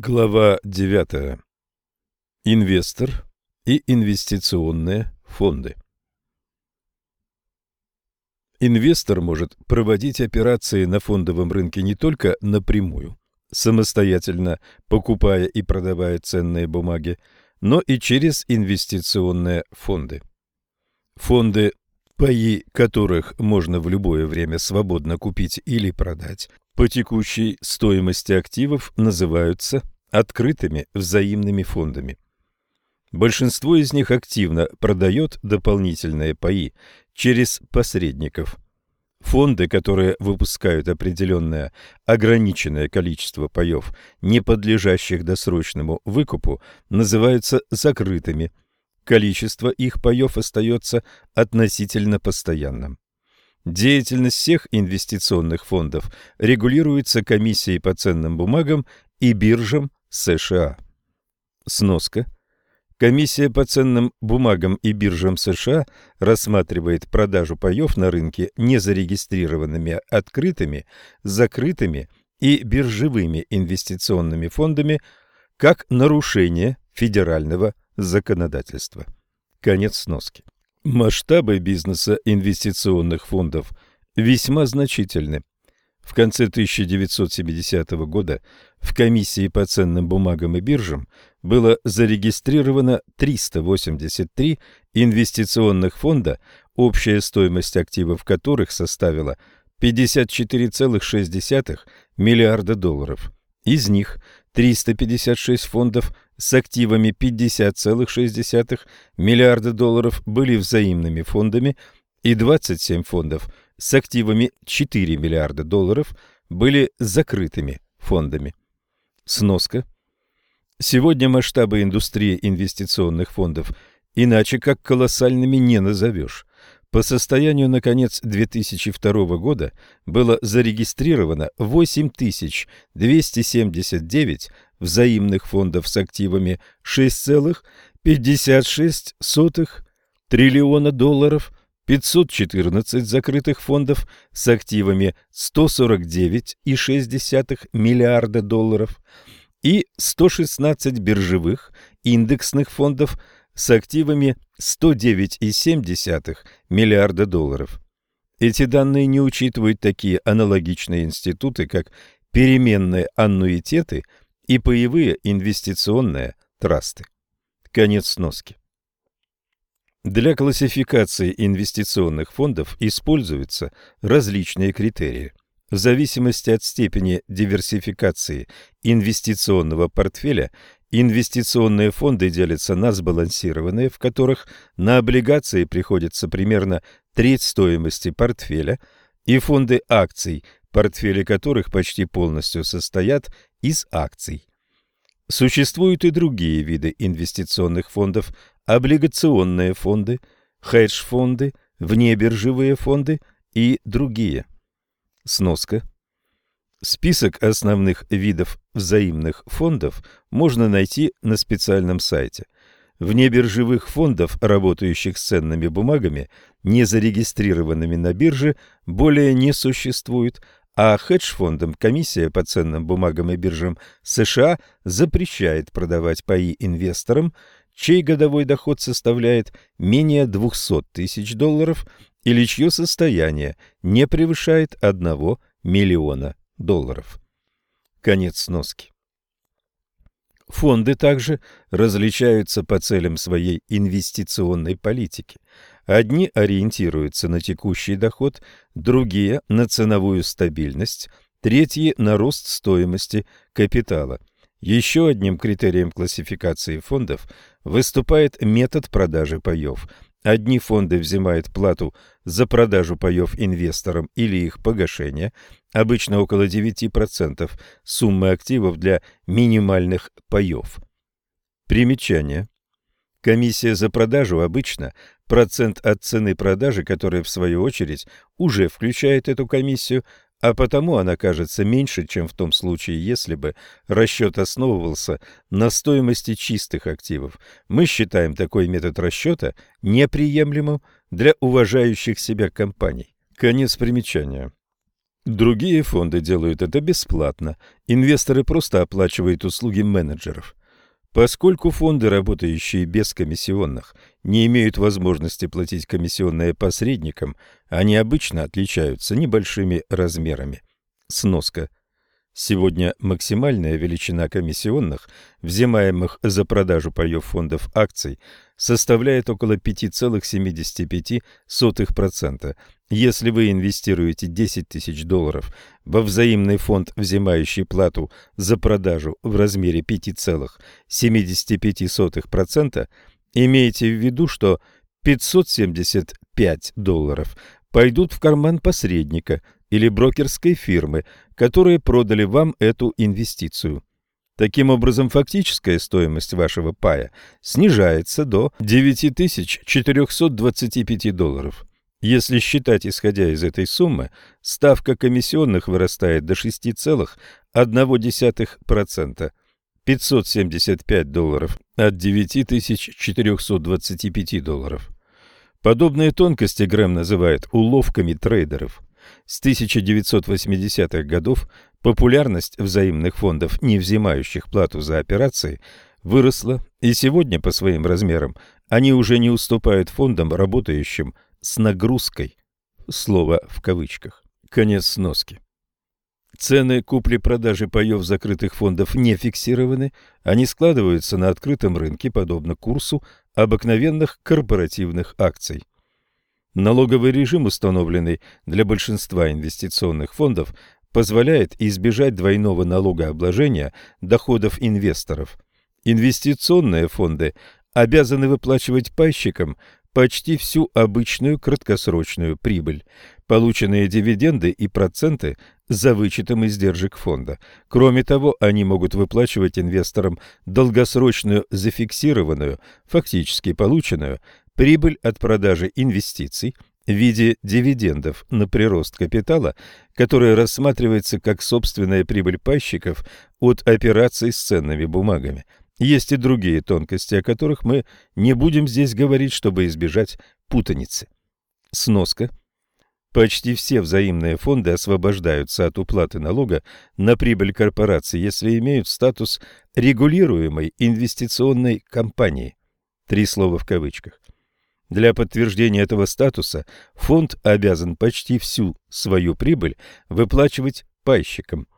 Глава 9. Инвестор и инвестиционные фонды. Инвестор может проводить операции на фондовом рынке не только напрямую, самостоятельно покупая и продавая ценные бумаги, но и через инвестиционные фонды. Фонды, паи которых можно в любое время свободно купить или продать, по текущей стоимости активов называются открытыми взаимными фондами. Большинство из них активно продает дополнительные паи через посредников. Фонды, которые выпускают определенное ограниченное количество паев, не подлежащих досрочному выкупу, называются закрытыми. Количество их паев остается относительно постоянным. Деятельность всех инвестиционных фондов регулируется Комиссией по ценным бумагам и биржам США. Сноска. Комиссия по ценным бумагам и биржам США рассматривает продажу паев на рынке незарегистрированными открытыми, закрытыми и биржевыми инвестиционными фондами как нарушение федерального законодательства. Конец сноски. Масштабы бизнеса инвестиционных фондов весьма значительны. В конце 1970 года в Комиссии по ценным бумагам и биржам было зарегистрировано 383 инвестиционных фонда, общая стоимость активов которых составила 54,6 миллиарда долларов. Из них 356 фондов с активами 50,6 миллиарда долларов были взаимными фондами и 27 фондов с активами 4 миллиарда долларов были закрытыми фондами. Сноска. Сегодня масштабы индустрии инвестиционных фондов иначе как колоссальными не назовешь. По состоянию на конец 2002 года было зарегистрировано 8279 взаимных фондов с активами 6,56 триллиона долларов, 514 закрытых фондов с активами 149,6 миллиарда долларов и 116 биржевых индексных фондов с активами 109,7 миллиарда долларов. Эти данные не учитывают такие аналогичные институты, как переменные аннуитеты и паевые инвестиционные трасты. Конец сноски. Для классификации инвестиционных фондов используются различные критерии. В зависимости от степени диверсификации инвестиционного портфеля Инвестиционные фонды делятся на сбалансированные, в которых на облигации приходится примерно треть стоимости портфеля, и фонды акций, портфели которых почти полностью состоят из акций. Существуют и другие виды инвестиционных фондов, облигационные фонды, хедж-фонды, внебиржевые фонды и другие. Сноска – Список основных видов взаимных фондов можно найти на специальном сайте. Вне биржевых фондов, работающих с ценными бумагами, не зарегистрированными на бирже, более не существует, а хедж-фондам Комиссия по ценным бумагам и биржам США запрещает продавать паи инвесторам, чей годовой доход составляет менее 200 тысяч долларов или чье состояние не превышает 1 миллиона долларов. Конец сноски. Фонды также различаются по целям своей инвестиционной политики. Одни ориентируются на текущий доход, другие – на ценовую стабильность, третьи – на рост стоимости капитала. Еще одним критерием классификации фондов выступает метод продажи паев – Одни фонды взимают плату за продажу паев инвесторам или их погашение, обычно около 9% суммы активов для минимальных паев. Примечание. Комиссия за продажу обычно процент от цены продажи, которая в свою очередь уже включает эту комиссию, а потому она кажется меньше, чем в том случае, если бы расчет основывался на стоимости чистых активов. Мы считаем такой метод расчета неприемлемым для уважающих себя компаний. Конец примечания. Другие фонды делают это бесплатно. Инвесторы просто оплачивают услуги менеджеров. Поскольку фонды, работающие без комиссионных, не имеют возможности платить комиссионные посредникам, они обычно отличаются небольшими размерами. Сноска. Сегодня максимальная величина комиссионных, взимаемых за продажу паев фондов акций, составляет около 5,75%. Если вы инвестируете 10 тысяч долларов во взаимный фонд, взимающий плату за продажу в размере 5,75%, имейте в виду, что 575 долларов пойдут в карман посредника или брокерской фирмы, которые продали вам эту инвестицию. Таким образом, фактическая стоимость вашего пая снижается до 9425 долларов. Если считать исходя из этой суммы, ставка комиссионных вырастает до 6,1%. 575 долларов от 9425 долларов. Подобные тонкости Грэм называет уловками трейдеров. С 1980-х годов популярность взаимных фондов, не взимающих плату за операции, выросла, и сегодня по своим размерам они уже не уступают фондам, работающим с нагрузкой. Слово в кавычках. Конец сноски. Цены купли-продажи паев закрытых фондов не фиксированы, они складываются на открытом рынке, подобно курсу обыкновенных корпоративных акций. Налоговый режим, установленный для большинства инвестиционных фондов, позволяет избежать двойного налогообложения доходов инвесторов. Инвестиционные фонды обязаны выплачивать пайщикам почти всю обычную краткосрочную прибыль, полученные дивиденды и проценты за вычетом издержек фонда. Кроме того, они могут выплачивать инвесторам долгосрочную зафиксированную, фактически полученную, прибыль от продажи инвестиций в виде дивидендов на прирост капитала, которая рассматривается как собственная прибыль пайщиков от операций с ценными бумагами. Есть и другие тонкости, о которых мы не будем здесь говорить, чтобы избежать путаницы. Сноска. Почти все взаимные фонды освобождаются от уплаты налога на прибыль корпорации, если имеют статус регулируемой инвестиционной компании. Три слова в кавычках. Для подтверждения этого статуса фонд обязан почти всю свою прибыль выплачивать пайщикам.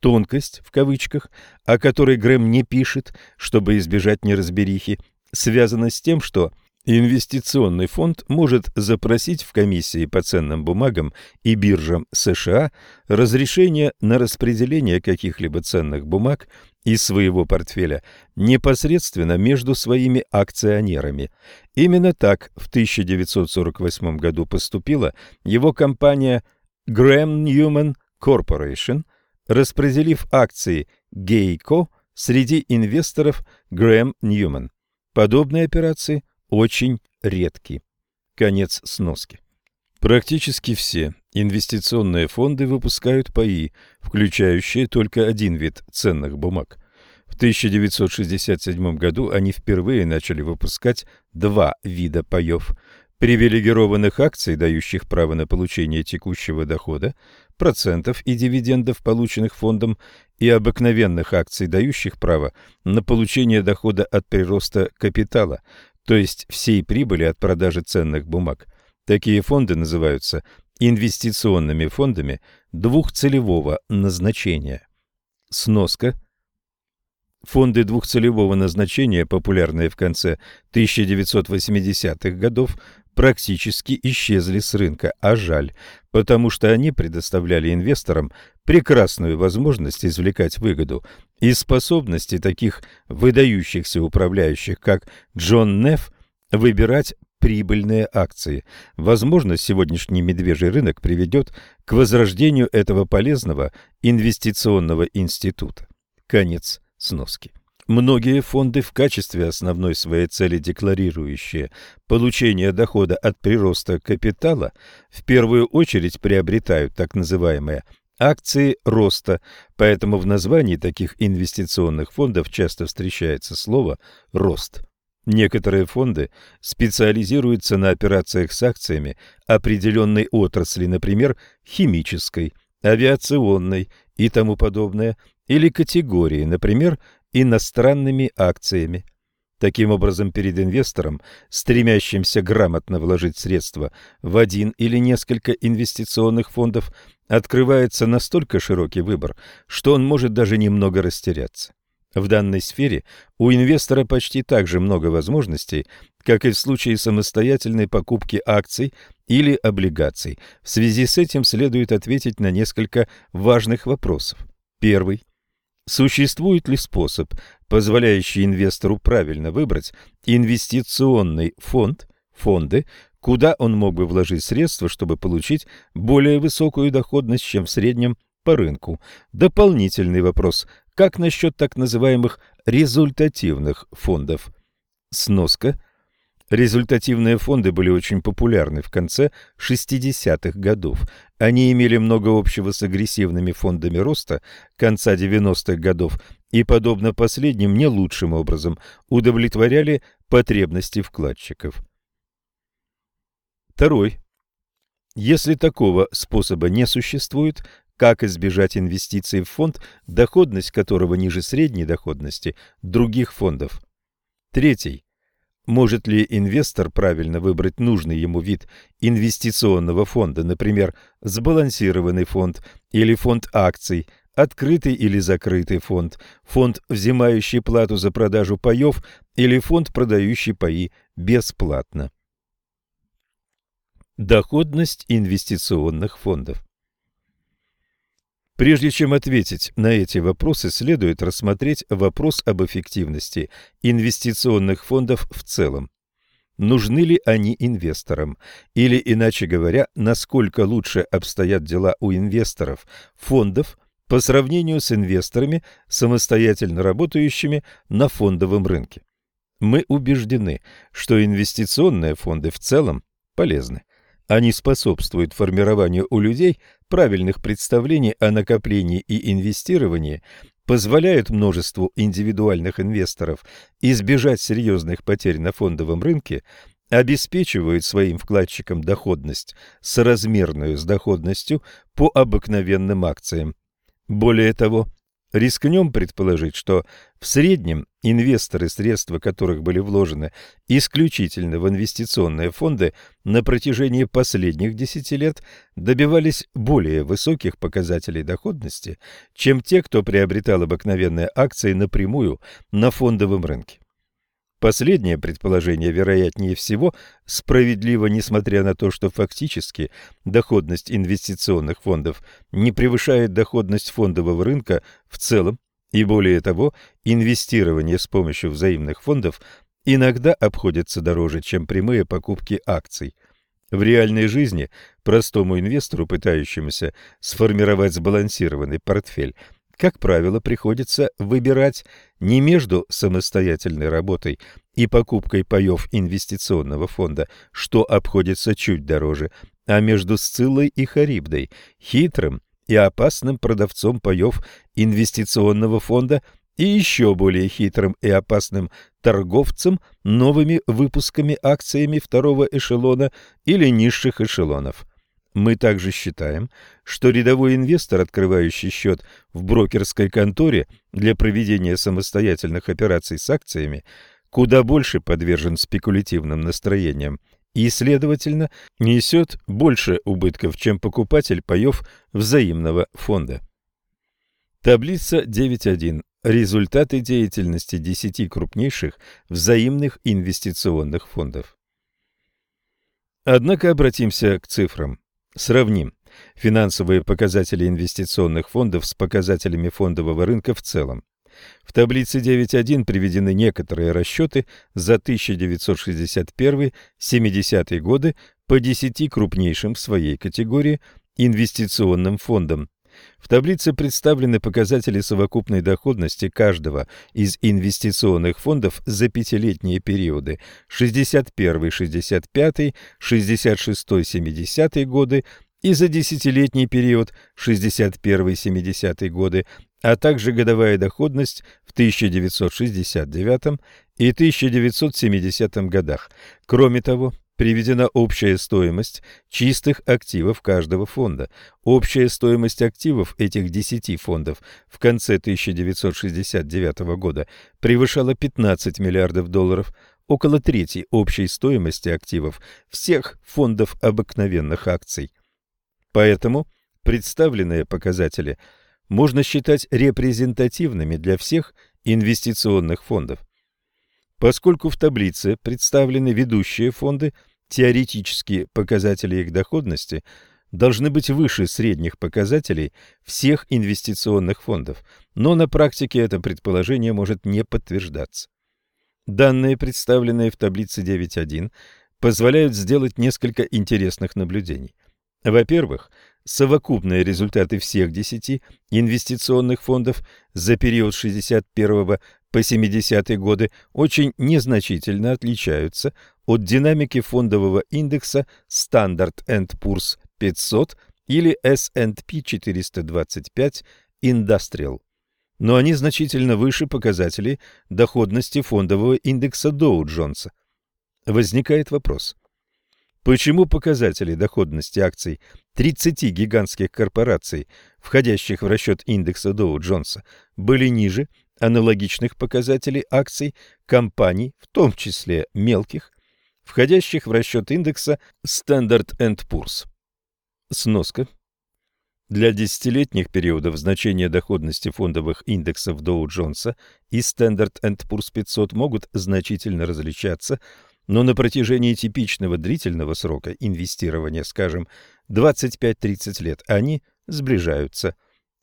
Тонкость, в кавычках, о которой Грэм не пишет, чтобы избежать неразберихи, связана с тем, что Инвестиционный фонд может запросить в комиссии по ценным бумагам и биржам США разрешение на распределение каких-либо ценных бумаг из своего портфеля непосредственно между своими акционерами. Именно так в 1948 году поступила его компания Graham Newman Corporation, распределив акции Geico среди инвесторов Graham Newman. Подобные операции очень редки. Конец сноски. Практически все инвестиционные фонды выпускают паи, включающие только один вид ценных бумаг. В 1967 году они впервые начали выпускать два вида паев – привилегированных акций, дающих право на получение текущего дохода, процентов и дивидендов, полученных фондом, и обыкновенных акций, дающих право на получение дохода от прироста капитала, то есть всей прибыли от продажи ценных бумаг. Такие фонды называются инвестиционными фондами двухцелевого назначения. Сноска. Фонды двухцелевого назначения, популярные в конце 1980-х годов, практически исчезли с рынка, а жаль, потому что они предоставляли инвесторам прекрасную возможность извлекать выгоду и способности таких выдающихся управляющих, как Джон Нефф, выбирать прибыльные акции. Возможно, сегодняшний медвежий рынок приведет к возрождению этого полезного инвестиционного института. Конец сноски. Многие фонды в качестве основной своей цели декларирующие получение дохода от прироста капитала в первую очередь приобретают так называемые акции роста, поэтому в названии таких инвестиционных фондов часто встречается слово «рост». Некоторые фонды специализируются на операциях с акциями определенной отрасли, например, химической, авиационной и тому подобное, или категории, например, иностранными акциями. Таким образом, перед инвестором, стремящимся грамотно вложить средства в один или несколько инвестиционных фондов, открывается настолько широкий выбор, что он может даже немного растеряться. В данной сфере у инвестора почти так же много возможностей, как и в случае самостоятельной покупки акций или облигаций. В связи с этим следует ответить на несколько важных вопросов. Первый. Существует ли способ, позволяющий инвестору правильно выбрать инвестиционный фонд, фонды, куда он мог бы вложить средства, чтобы получить более высокую доходность, чем в среднем по рынку? Дополнительный вопрос. Как насчет так называемых результативных фондов? Сноска – Результативные фонды были очень популярны в конце 60-х годов. Они имели много общего с агрессивными фондами роста конца 90-х годов и, подобно последним, не лучшим образом удовлетворяли потребности вкладчиков. Второй. Если такого способа не существует, как избежать инвестиций в фонд, доходность которого ниже средней доходности других фондов? Третий. Может ли инвестор правильно выбрать нужный ему вид инвестиционного фонда, например, сбалансированный фонд или фонд акций, открытый или закрытый фонд, фонд, взимающий плату за продажу паев или фонд, продающий паи бесплатно? Доходность инвестиционных фондов Прежде чем ответить на эти вопросы, следует рассмотреть вопрос об эффективности инвестиционных фондов в целом. Нужны ли они инвесторам? Или, иначе говоря, насколько лучше обстоят дела у инвесторов фондов по сравнению с инвесторами, самостоятельно работающими на фондовом рынке? Мы убеждены, что инвестиционные фонды в целом полезны. Они способствуют формированию у людей правильных представлений о накоплении и инвестировании, позволяют множеству индивидуальных инвесторов избежать серьезных потерь на фондовом рынке, обеспечивают своим вкладчикам доходность, соразмерную с доходностью по обыкновенным акциям. Более того, Рискнем предположить, что в среднем инвесторы, средства которых были вложены исключительно в инвестиционные фонды на протяжении последних 10 лет, добивались более высоких показателей доходности, чем те, кто приобретал обыкновенные акции напрямую на фондовом рынке. Последнее предположение, вероятнее всего, справедливо, несмотря на то, что фактически доходность инвестиционных фондов не превышает доходность фондового рынка в целом, и более того, инвестирование с помощью взаимных фондов иногда обходится дороже, чем прямые покупки акций. В реальной жизни простому инвестору, пытающемуся сформировать сбалансированный портфель, как правило, приходится выбирать не между самостоятельной работой и покупкой паев инвестиционного фонда, что обходится чуть дороже, а между Сциллой и Харибдой, хитрым и опасным продавцом паев инвестиционного фонда и еще более хитрым и опасным торговцем новыми выпусками акциями второго эшелона или низших эшелонов. Мы также считаем, что рядовой инвестор, открывающий счет в брокерской конторе для проведения самостоятельных операций с акциями, куда больше подвержен спекулятивным настроениям и, следовательно, несет больше убытков, чем покупатель паев взаимного фонда. Таблица 9.1. Результаты деятельности 10 крупнейших взаимных инвестиционных фондов. Однако обратимся к цифрам. Сравним финансовые показатели инвестиционных фондов с показателями фондового рынка в целом. В таблице 9.1 приведены некоторые расчеты за 1961-70 годы по 10 крупнейшим в своей категории инвестиционным фондам. В таблице представлены показатели совокупной доходности каждого из инвестиционных фондов за пятилетние периоды 61-65, 66-70 годы и за десятилетний период 61-70 годы, а также годовая доходность в 1969 и 1970 годах. Кроме того, приведена общая стоимость чистых активов каждого фонда. Общая стоимость активов этих 10 фондов в конце 1969 года превышала 15 миллиардов долларов, около трети общей стоимости активов всех фондов обыкновенных акций. Поэтому представленные показатели можно считать репрезентативными для всех инвестиционных фондов. Поскольку в таблице представлены ведущие фонды – Теоретические показатели их доходности должны быть выше средних показателей всех инвестиционных фондов, но на практике это предположение может не подтверждаться. Данные, представленные в таблице 9.1, позволяют сделать несколько интересных наблюдений. Во-первых, совокупные результаты всех 10 инвестиционных фондов за период 61 по 70-е годы очень незначительно отличаются от динамики фондового индекса Standard Poor's 500 или S&P 425 Industrial. Но они значительно выше показателей доходности фондового индекса Доу Джонса. Возникает вопрос. Почему показатели доходности акций 30 гигантских корпораций, входящих в расчет индекса Доу Джонса, были ниже аналогичных показателей акций компаний, в том числе мелких, входящих в расчет индекса Standard Poor's. Сноска. Для десятилетних периодов значения доходности фондовых индексов Доу-Джонса и Standard Poor's 500 могут значительно различаться, но на протяжении типичного длительного срока инвестирования, скажем, 25-30 лет, они сближаются.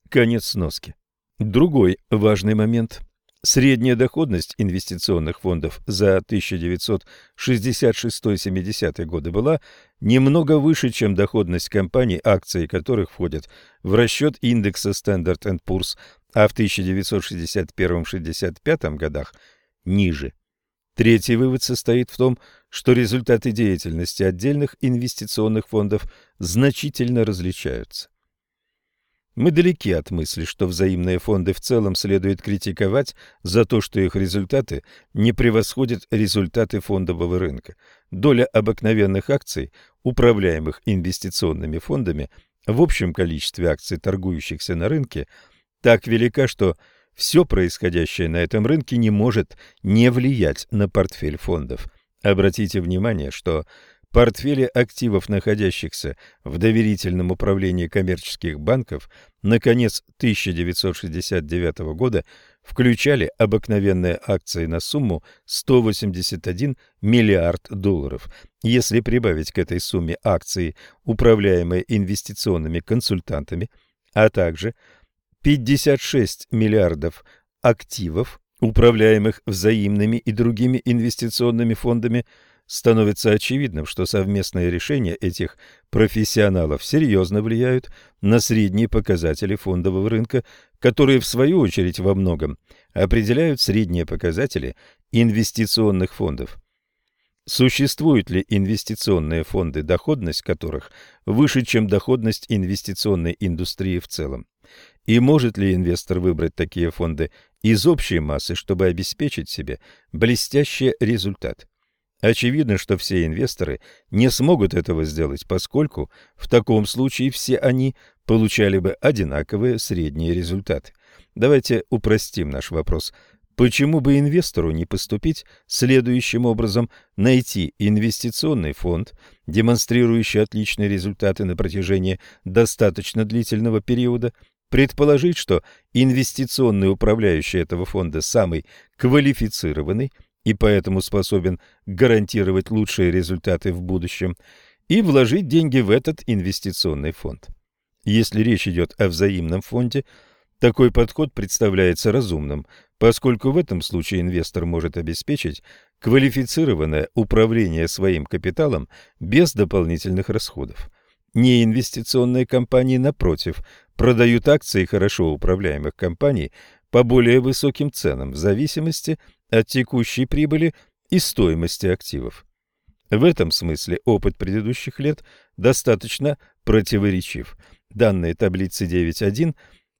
Конец сноски. Другой важный момент Средняя доходность инвестиционных фондов за 1966-70 годы была немного выше, чем доходность компаний, акции которых входят в расчет индекса Standard Poor's, а в 1961-65 годах ниже. Третий вывод состоит в том, что результаты деятельности отдельных инвестиционных фондов значительно различаются. Мы далеки от мысли, что взаимные фонды в целом следует критиковать за то, что их результаты не превосходят результаты фондового рынка. Доля обыкновенных акций, управляемых инвестиционными фондами, в общем количестве акций, торгующихся на рынке, так велика, что все происходящее на этом рынке не может не влиять на портфель фондов. Обратите внимание, что Портфели активов, находящихся в доверительном управлении коммерческих банков, на конец 1969 года включали обыкновенные акции на сумму 181 миллиард долларов. Если прибавить к этой сумме акции, управляемые инвестиционными консультантами, а также 56 миллиардов активов, управляемых взаимными и другими инвестиционными фондами, становится очевидным, что совместные решения этих профессионалов серьезно влияют на средние показатели фондового рынка, которые, в свою очередь, во многом определяют средние показатели инвестиционных фондов. Существуют ли инвестиционные фонды, доходность которых выше, чем доходность инвестиционной индустрии в целом? И может ли инвестор выбрать такие фонды из общей массы, чтобы обеспечить себе блестящий результат? Очевидно, что все инвесторы не смогут этого сделать, поскольку в таком случае все они получали бы одинаковые средние результаты. Давайте упростим наш вопрос. Почему бы инвестору не поступить следующим образом, найти инвестиционный фонд, демонстрирующий отличные результаты на протяжении достаточно длительного периода, предположить, что инвестиционный управляющий этого фонда самый квалифицированный – и поэтому способен гарантировать лучшие результаты в будущем, и вложить деньги в этот инвестиционный фонд. Если речь идет о взаимном фонде, такой подход представляется разумным, поскольку в этом случае инвестор может обеспечить квалифицированное управление своим капиталом без дополнительных расходов. Неинвестиционные компании, напротив, продают акции хорошо управляемых компаний по более высоким ценам в зависимости от текущей прибыли и стоимости активов. В этом смысле опыт предыдущих лет достаточно противоречив. Данные таблицы 9.1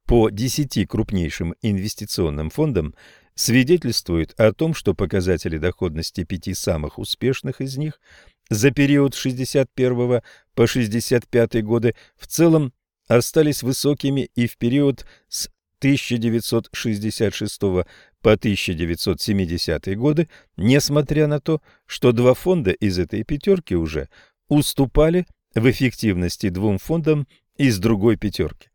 по 10 крупнейшим инвестиционным фондам свидетельствуют о том, что показатели доходности пяти самых успешных из них за период с 61 по 65 годы в целом остались высокими и в период с 1966 по 1970 годы, несмотря на то, что два фонда из этой пятерки уже уступали в эффективности двум фондам из другой пятерки.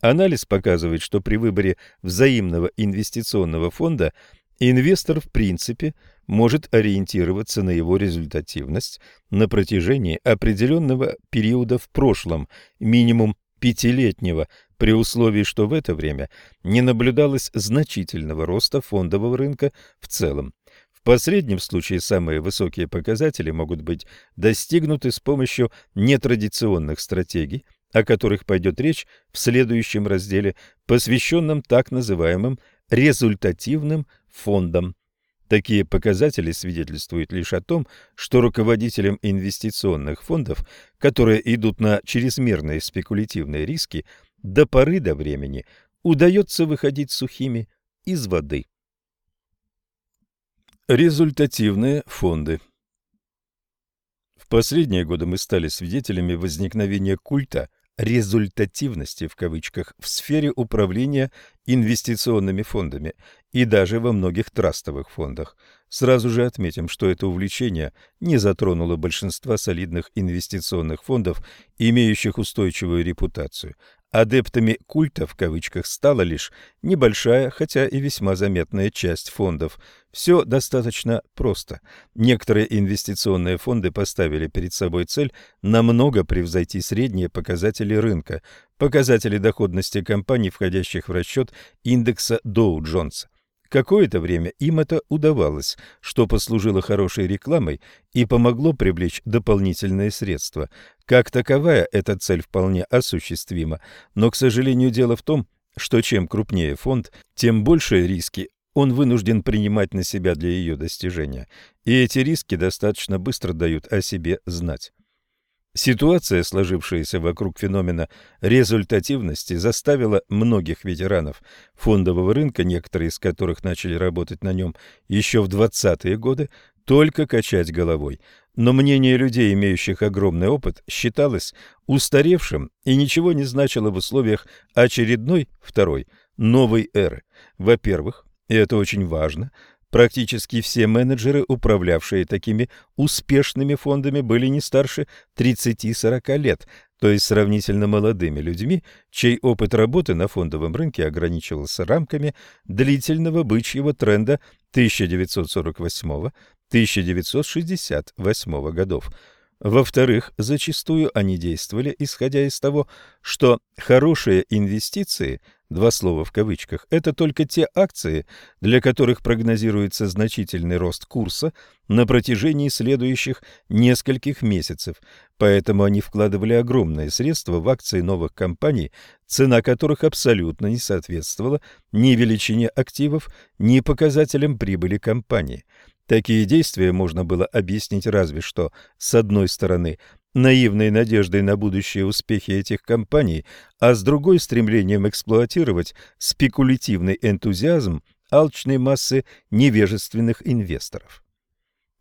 Анализ показывает, что при выборе взаимного инвестиционного фонда инвестор в принципе может ориентироваться на его результативность на протяжении определенного периода в прошлом, минимум пятилетнего, при условии, что в это время не наблюдалось значительного роста фондового рынка в целом. В последнем случае самые высокие показатели могут быть достигнуты с помощью нетрадиционных стратегий, о которых пойдет речь в следующем разделе, посвященном так называемым результативным фондам. Такие показатели свидетельствуют лишь о том, что руководителям инвестиционных фондов, которые идут на чрезмерные спекулятивные риски, до поры до времени удается выходить сухими из воды. Результативные фонды В последние годы мы стали свидетелями возникновения культа результативности в кавычках в сфере управления инвестиционными фондами и даже во многих трастовых фондах. Сразу же отметим, что это увлечение не затронуло большинства солидных инвестиционных фондов, имеющих устойчивую репутацию, Адептами «культа» в кавычках стала лишь небольшая, хотя и весьма заметная часть фондов. Все достаточно просто. Некоторые инвестиционные фонды поставили перед собой цель намного превзойти средние показатели рынка, показатели доходности компаний, входящих в расчет индекса Доу-Джонса. Какое-то время им это удавалось, что послужило хорошей рекламой и помогло привлечь дополнительные средства. Как таковая эта цель вполне осуществима, но, к сожалению, дело в том, что чем крупнее фонд, тем большие риски он вынужден принимать на себя для ее достижения, и эти риски достаточно быстро дают о себе знать. Ситуация, сложившаяся вокруг феномена результативности, заставила многих ветеранов фондового рынка, некоторые из которых начали работать на нем еще в 20-е годы, только качать головой. Но мнение людей, имеющих огромный опыт, считалось устаревшим и ничего не значило в условиях очередной, второй, новой эры. Во-первых, и это очень важно, Практически все менеджеры, управлявшие такими успешными фондами, были не старше 30-40 лет, то есть сравнительно молодыми людьми, чей опыт работы на фондовом рынке ограничивался рамками длительного бычьего тренда 1948-1968 годов. Во-вторых, зачастую они действовали, исходя из того, что хорошие инвестиции – два слова в кавычках, это только те акции, для которых прогнозируется значительный рост курса на протяжении следующих нескольких месяцев, поэтому они вкладывали огромные средства в акции новых компаний, цена которых абсолютно не соответствовала ни величине активов, ни показателям прибыли компании. Такие действия можно было объяснить разве что, с одной стороны, наивной надеждой на будущие успехи этих компаний, а с другой стремлением эксплуатировать спекулятивный энтузиазм алчной массы невежественных инвесторов.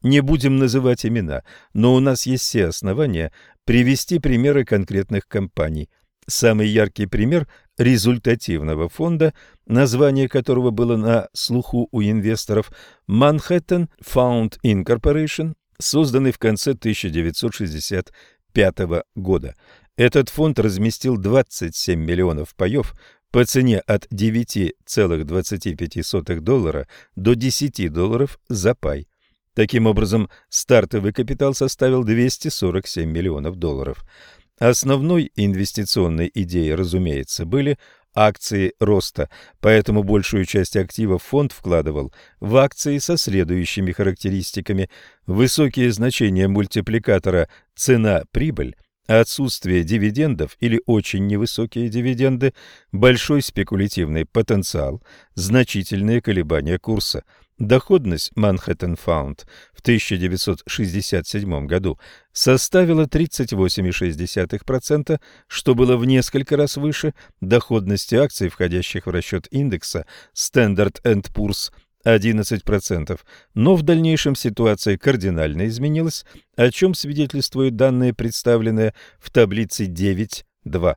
Не будем называть имена, но у нас есть все основания привести примеры конкретных компаний. Самый яркий пример результативного фонда, название которого было на слуху у инвесторов Manhattan Fund Incorporation, созданный в конце 1965 года. Этот фонд разместил 27 миллионов паев по цене от 9,25 доллара до 10 долларов за пай. Таким образом, стартовый капитал составил 247 миллионов долларов. Основной инвестиционной идеей, разумеется, были акции роста, поэтому большую часть активов фонд вкладывал в акции со следующими характеристиками. Высокие значения мультипликатора «цена-прибыль», отсутствие дивидендов или очень невысокие дивиденды, большой спекулятивный потенциал, значительные колебания курса – Доходность Manhattan Fund в 1967 году составила 38,6%, что было в несколько раз выше доходности акций, входящих в расчет индекса Standard Poor's 11%, но в дальнейшем ситуация кардинально изменилась, о чем свидетельствуют данные, представленные в таблице 9.2.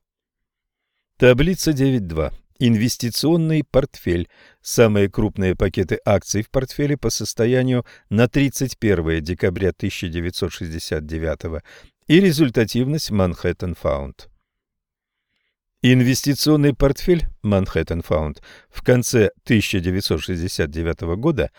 Таблица 9.2. Инвестиционный портфель. Самые крупные пакеты акций в портфеле по состоянию на 31 декабря 1969 и результативность Manhattan Fund. Инвестиционный портфель Manhattan Fund в конце 1969 года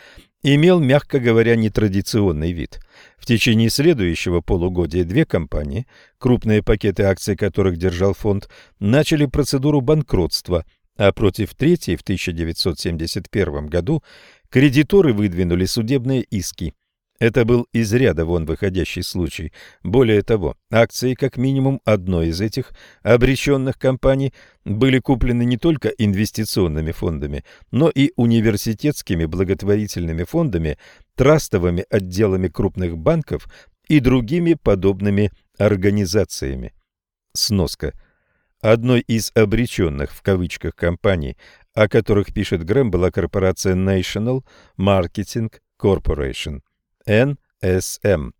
имел, мягко говоря, нетрадиционный вид. В течение следующего полугодия две компании, крупные пакеты акций которых держал фонд, начали процедуру банкротства, а против третьей в 1971 году кредиторы выдвинули судебные иски – это был из ряда вон выходящий случай. Более того, акции как минимум одной из этих обреченных компаний были куплены не только инвестиционными фондами, но и университетскими благотворительными фондами, трастовыми отделами крупных банков и другими подобными организациями. Сноска. Одной из «обреченных» в кавычках компаний, о которых пишет Грэм, была корпорация National Marketing Corporation. НСМ.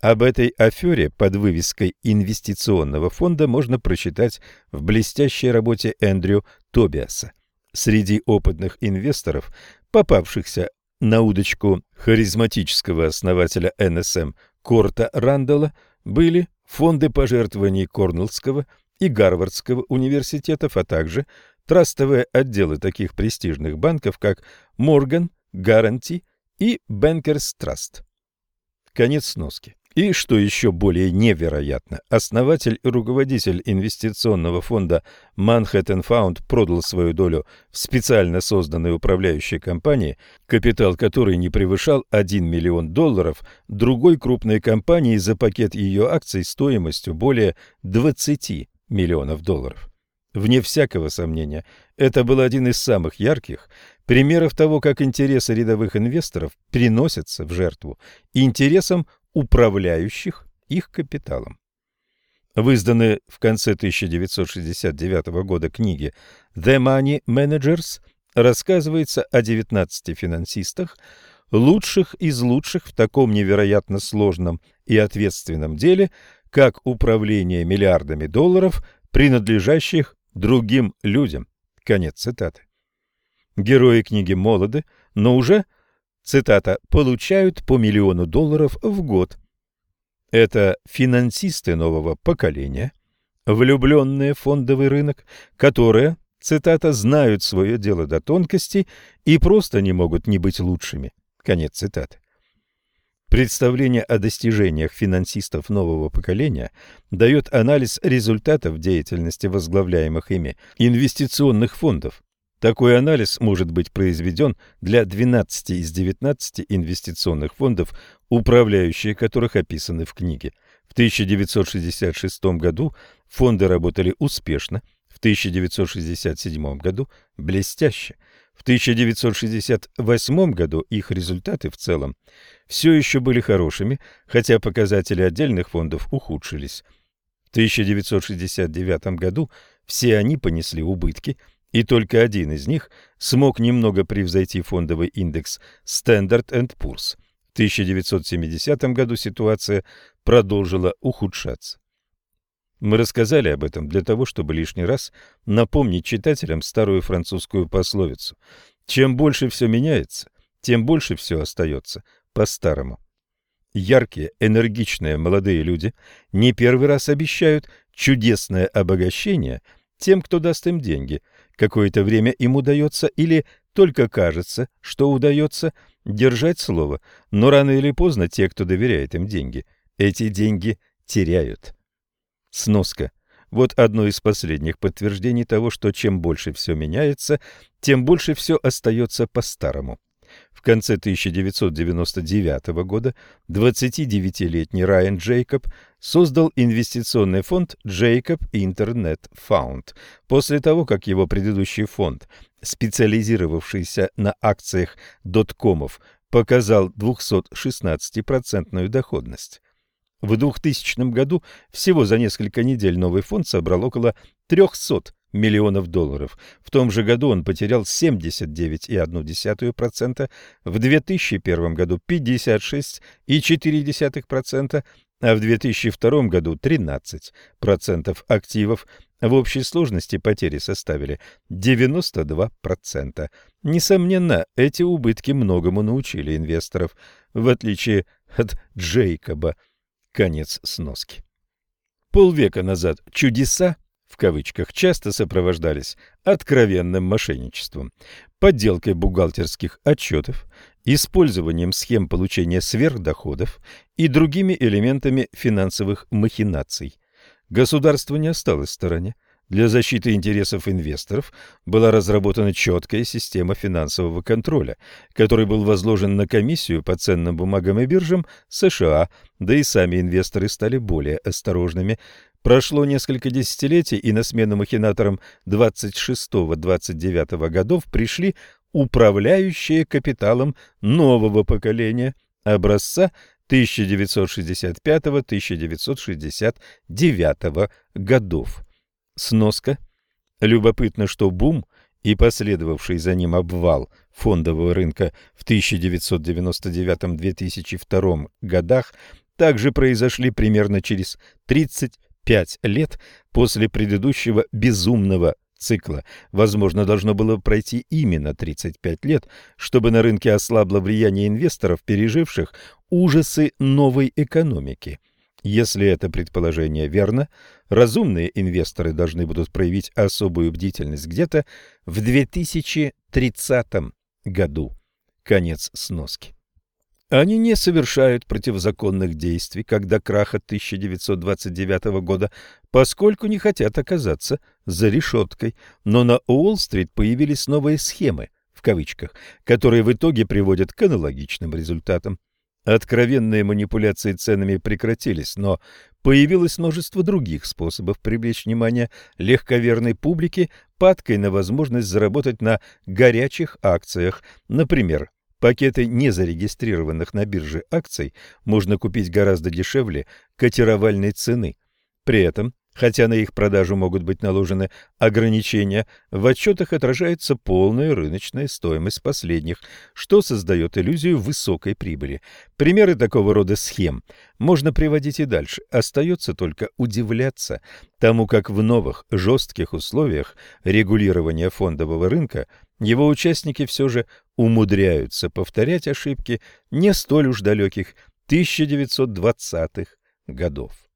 Об этой афере под вывеской инвестиционного фонда можно прочитать в блестящей работе Эндрю Тобиаса. Среди опытных инвесторов, попавшихся на удочку харизматического основателя НСМ Корта Рандала, были фонды пожертвований Корнеллского и Гарвардского университетов, а также трастовые отделы таких престижных банков, как Морган, Гаранти и Бенкерс Траст. Конец сноски. И, что еще более невероятно, основатель и руководитель инвестиционного фонда Manhattan Fund продал свою долю в специально созданной управляющей компании, капитал которой не превышал 1 миллион долларов, другой крупной компании за пакет ее акций стоимостью более 20 миллионов долларов. Вне всякого сомнения, это был один из самых ярких примеров того, как интересы рядовых инвесторов приносятся в жертву интересам управляющих их капиталом. В изданной в конце 1969 года книге «The Money Managers» рассказывается о 19 финансистах, лучших из лучших в таком невероятно сложном и ответственном деле, как управление миллиардами долларов, принадлежащих другим людям. Конец цитаты. Герои книги молоды, но уже, цитата, получают по миллиону долларов в год. Это финансисты нового поколения, влюбленные в фондовый рынок, которые, цитата, знают свое дело до тонкостей и просто не могут не быть лучшими. Конец цитаты. Представление о достижениях финансистов нового поколения дает анализ результатов деятельности возглавляемых ими инвестиционных фондов. Такой анализ может быть произведен для 12 из 19 инвестиционных фондов, управляющие которых описаны в книге. В 1966 году фонды работали успешно, в 1967 году блестяще – в 1968 году их результаты в целом все еще были хорошими, хотя показатели отдельных фондов ухудшились. В 1969 году все они понесли убытки, и только один из них смог немного превзойти фондовый индекс Standard Poor's. В 1970 году ситуация продолжила ухудшаться. Мы рассказали об этом для того, чтобы лишний раз напомнить читателям старую французскую пословицу. Чем больше все меняется, тем больше все остается по-старому. Яркие, энергичные молодые люди не первый раз обещают чудесное обогащение тем, кто даст им деньги. Какое-то время им удается или только кажется, что удается держать слово, но рано или поздно те, кто доверяет им деньги, эти деньги теряют. Сноска. Вот одно из последних подтверждений того, что чем больше все меняется, тем больше все остается по-старому. В конце 1999 года 29-летний Райан Джейкоб создал инвестиционный фонд Jacob Internet Fund после того, как его предыдущий фонд, специализировавшийся на акциях доткомов, показал 216% доходность. В 2000 году всего за несколько недель новый фонд собрал около 300 миллионов долларов. В том же году он потерял 79,1%, в 2001 году 56,4%, а в 2002 году 13% активов. В общей сложности потери составили 92%. Несомненно, эти убытки многому научили инвесторов, в отличие от Джейкоба. Конец сноски. Полвека назад «чудеса» в кавычках часто сопровождались откровенным мошенничеством, подделкой бухгалтерских отчетов, использованием схем получения сверхдоходов и другими элементами финансовых махинаций. Государство не осталось в стороне. Для защиты интересов инвесторов была разработана четкая система финансового контроля, который был возложен на комиссию по ценным бумагам и биржам США, да и сами инвесторы стали более осторожными. Прошло несколько десятилетий, и на смену махинаторам 26-29 годов пришли управляющие капиталом нового поколения, образца 1965-1969 годов. Сноска. Любопытно, что бум и последовавший за ним обвал фондового рынка в 1999-2002 годах также произошли примерно через 35 лет после предыдущего безумного цикла. Возможно, должно было пройти именно 35 лет, чтобы на рынке ослабло влияние инвесторов, переживших ужасы новой экономики. Если это предположение верно, разумные инвесторы должны будут проявить особую бдительность где-то в 2030 году. Конец сноски. Они не совершают противозаконных действий, когда краха 1929 года, поскольку не хотят оказаться за решеткой. Но на Уолл-стрит появились новые схемы, в кавычках, которые в итоге приводят к аналогичным результатам. Откровенные манипуляции ценами прекратились, но появилось множество других способов привлечь внимание легковерной публики падкой на возможность заработать на горячих акциях, например, Пакеты незарегистрированных на бирже акций можно купить гораздо дешевле котировальной цены. При этом, хотя на их продажу могут быть наложены ограничения, в отчетах отражается полная рыночная стоимость последних, что создает иллюзию высокой прибыли. Примеры такого рода схем можно приводить и дальше. Остается только удивляться тому, как в новых жестких условиях регулирования фондового рынка его участники все же умудряются повторять ошибки не столь уж далеких 1920-х годов.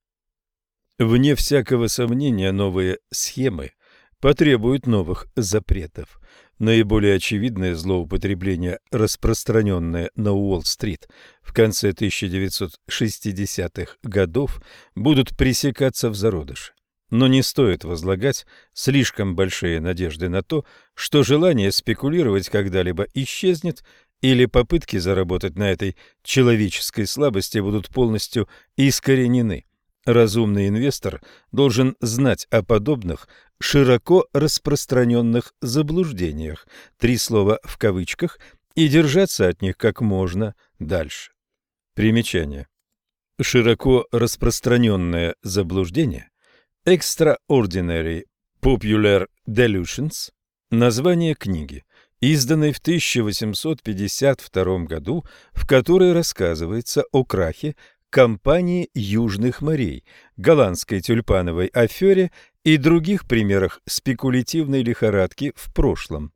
Вне всякого сомнения новые схемы потребуют новых запретов. Наиболее очевидное злоупотребление, распространенное на Уолл-стрит в конце 1960-х годов, будут пресекаться в зародыше. Но не стоит возлагать слишком большие надежды на то, что желание спекулировать когда-либо исчезнет или попытки заработать на этой человеческой слабости будут полностью искоренены. Разумный инвестор должен знать о подобных широко распространенных заблуждениях, три слова в кавычках, и держаться от них как можно дальше. Примечание. Широко распространенное заблуждение Extraordinary Popular Delusions – название книги, изданной в 1852 году, в которой рассказывается о крахе компании Южных морей, голландской тюльпановой афере и других примерах спекулятивной лихорадки в прошлом.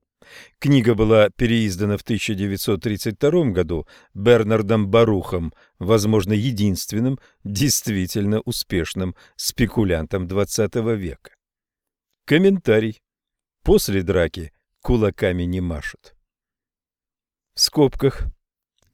Книга была переиздана в 1932 году Бернардом Барухом, возможно, единственным действительно успешным спекулянтом XX века. Комментарий. После драки кулаками не машут. В скобках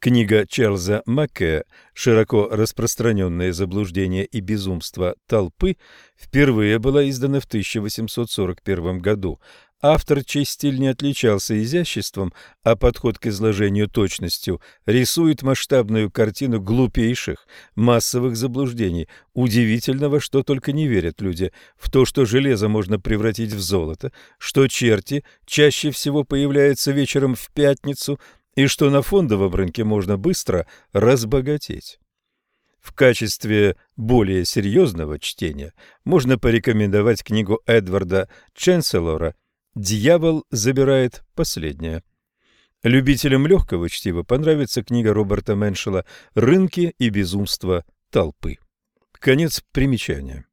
Книга Чарльза Макке «Широко распространенные заблуждения и безумство толпы» впервые была издана в 1841 году, Автор, чей стиль не отличался изяществом, а подход к изложению точностью, рисует масштабную картину глупейших массовых заблуждений, удивительного, что только не верят люди, в то, что железо можно превратить в золото, что черти чаще всего появляются вечером в пятницу и что на фондовом рынке можно быстро разбогатеть. В качестве более серьезного чтения можно порекомендовать книгу Эдварда Ченселора «Дьявол забирает последнее». Любителям легкого чтива понравится книга Роберта Меншела «Рынки и безумство толпы». Конец примечания.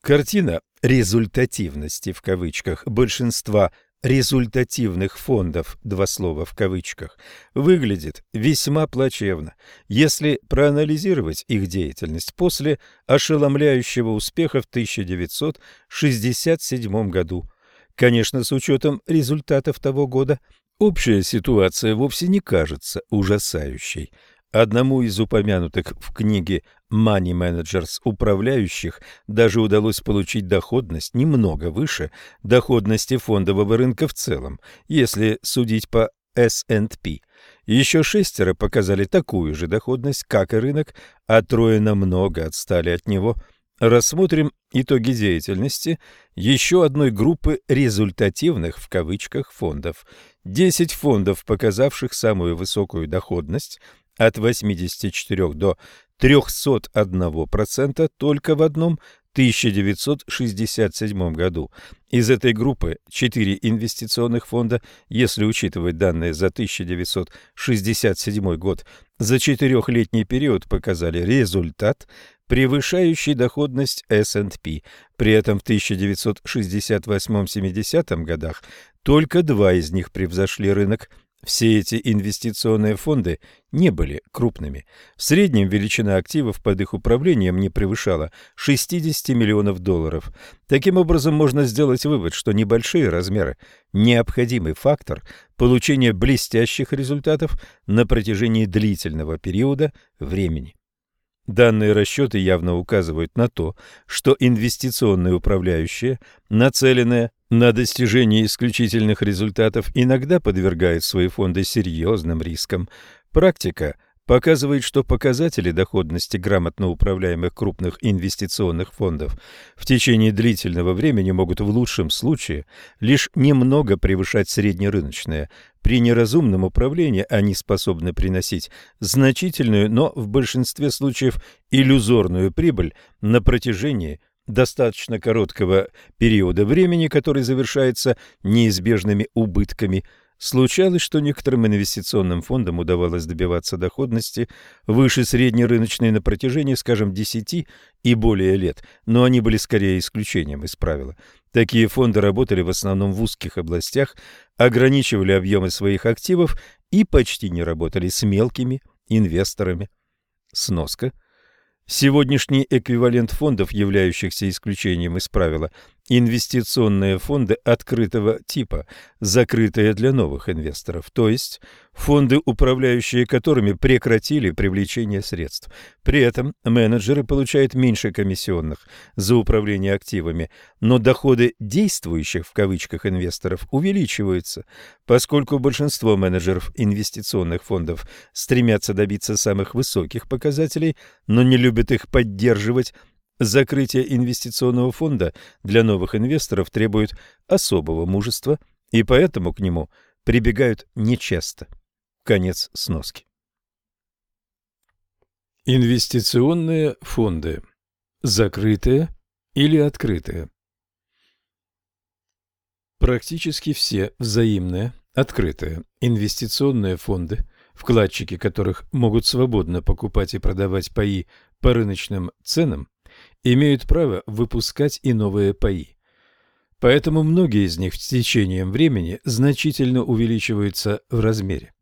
Картина «результативности» в кавычках большинства результативных фондов, два слова в кавычках, выглядит весьма плачевно, если проанализировать их деятельность после ошеломляющего успеха в 1967 году. Конечно, с учетом результатов того года, общая ситуация вовсе не кажется ужасающей. Одному из упомянутых в книге Money Managers управляющих даже удалось получить доходность немного выше доходности фондового рынка в целом, если судить по S&P. Еще шестеро показали такую же доходность, как и рынок, а трое намного отстали от него. Рассмотрим итоги деятельности еще одной группы результативных в кавычках фондов. 10 фондов, показавших самую высокую доходность – от 84 до 301% только в одном 1967 году. Из этой группы 4 инвестиционных фонда, если учитывать данные за 1967 год, за четырехлетний период показали результат, превышающий доходность S&P. При этом в 1968-70 годах только два из них превзошли рынок все эти инвестиционные фонды не были крупными. В среднем величина активов под их управлением не превышала 60 миллионов долларов. Таким образом, можно сделать вывод, что небольшие размеры – необходимый фактор получения блестящих результатов на протяжении длительного периода времени. Данные расчеты явно указывают на то, что инвестиционные управляющие, нацеленные на достижение исключительных результатов, иногда подвергают свои фонды серьезным рискам. Практика показывает, что показатели доходности грамотно управляемых крупных инвестиционных фондов в течение длительного времени могут в лучшем случае лишь немного превышать среднерыночные. При неразумном управлении они способны приносить значительную, но в большинстве случаев иллюзорную прибыль на протяжении достаточно короткого периода времени, который завершается неизбежными убытками – Случалось, что некоторым инвестиционным фондам удавалось добиваться доходности выше средней рыночной на протяжении, скажем, 10 и более лет, но они были скорее исключением из правила. Такие фонды работали в основном в узких областях, ограничивали объемы своих активов и почти не работали с мелкими инвесторами. Сноска – Сегодняшний эквивалент фондов, являющихся исключением из правила, инвестиционные фонды открытого типа, закрытые для новых инвесторов, то есть фонды, управляющие которыми прекратили привлечение средств. При этом менеджеры получают меньше комиссионных за управление активами, но доходы действующих в кавычках инвесторов увеличиваются, поскольку большинство менеджеров инвестиционных фондов стремятся добиться самых высоких показателей, но не любят их поддерживать, Закрытие инвестиционного фонда для новых инвесторов требует особого мужества, и поэтому к нему прибегают нечасто. Конец сноски. Инвестиционные фонды. Закрытые или открытые? Практически все взаимные, открытые инвестиционные фонды, вкладчики которых могут свободно покупать и продавать паи по рыночным ценам, имеют право выпускать и новые паи. Поэтому многие из них с течением времени значительно увеличиваются в размере.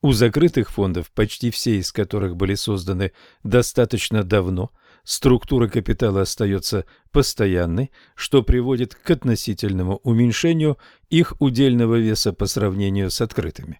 У закрытых фондов, почти все из которых были созданы достаточно давно, структура капитала остается постоянной, что приводит к относительному уменьшению их удельного веса по сравнению с открытыми.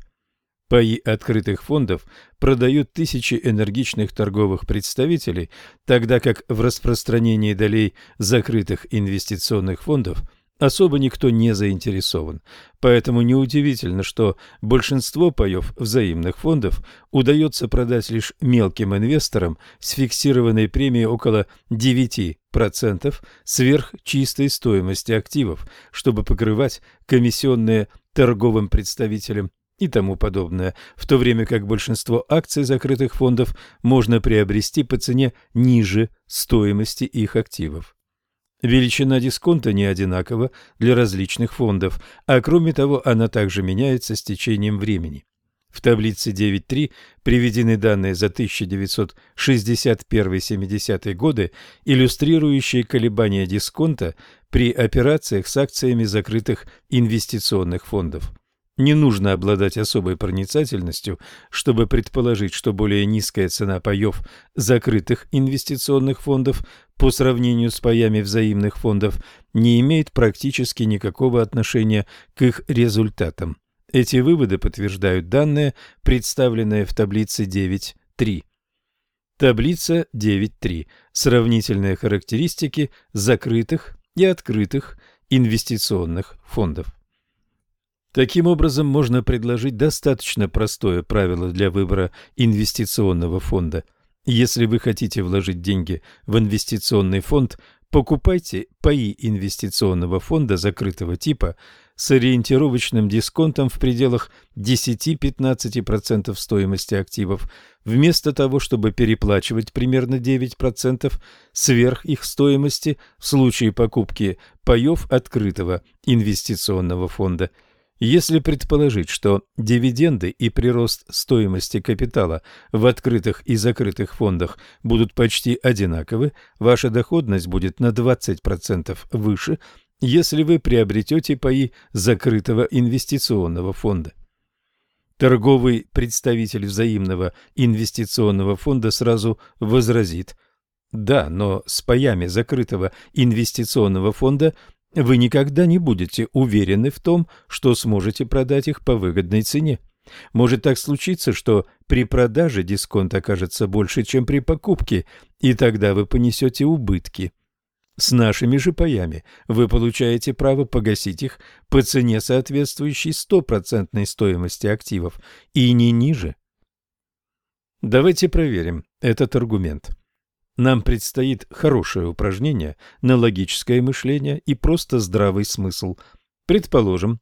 Паи открытых фондов продают тысячи энергичных торговых представителей, тогда как в распространении долей закрытых инвестиционных фондов особо никто не заинтересован. Поэтому неудивительно, что большинство паев взаимных фондов удается продать лишь мелким инвесторам с фиксированной премией около 9% сверх чистой стоимости активов, чтобы покрывать комиссионные торговым представителям и тому подобное, в то время как большинство акций закрытых фондов можно приобрести по цене ниже стоимости их активов. Величина дисконта не одинакова для различных фондов, а кроме того она также меняется с течением времени. В таблице 9.3 приведены данные за 1961-70 годы, иллюстрирующие колебания дисконта при операциях с акциями закрытых инвестиционных фондов. Не нужно обладать особой проницательностью, чтобы предположить, что более низкая цена паев закрытых инвестиционных фондов по сравнению с паями взаимных фондов не имеет практически никакого отношения к их результатам. Эти выводы подтверждают данные, представленные в таблице 9.3. Таблица 9.3. Сравнительные характеристики закрытых и открытых инвестиционных фондов. Таким образом, можно предложить достаточно простое правило для выбора инвестиционного фонда. Если вы хотите вложить деньги в инвестиционный фонд, покупайте паи инвестиционного фонда закрытого типа с ориентировочным дисконтом в пределах 10-15% стоимости активов, вместо того, чтобы переплачивать примерно 9% сверх их стоимости в случае покупки паев открытого инвестиционного фонда – если предположить, что дивиденды и прирост стоимости капитала в открытых и закрытых фондах будут почти одинаковы, ваша доходность будет на 20% выше, если вы приобретете паи закрытого инвестиционного фонда. Торговый представитель взаимного инвестиционного фонда сразу возразит – да, но с паями закрытого инвестиционного фонда вы никогда не будете уверены в том, что сможете продать их по выгодной цене. Может так случиться, что при продаже дисконт окажется больше, чем при покупке, и тогда вы понесете убытки. С нашими же паями вы получаете право погасить их по цене, соответствующей стопроцентной стоимости активов, и не ниже. Давайте проверим этот аргумент. Нам предстоит хорошее упражнение на логическое мышление и просто здравый смысл. Предположим,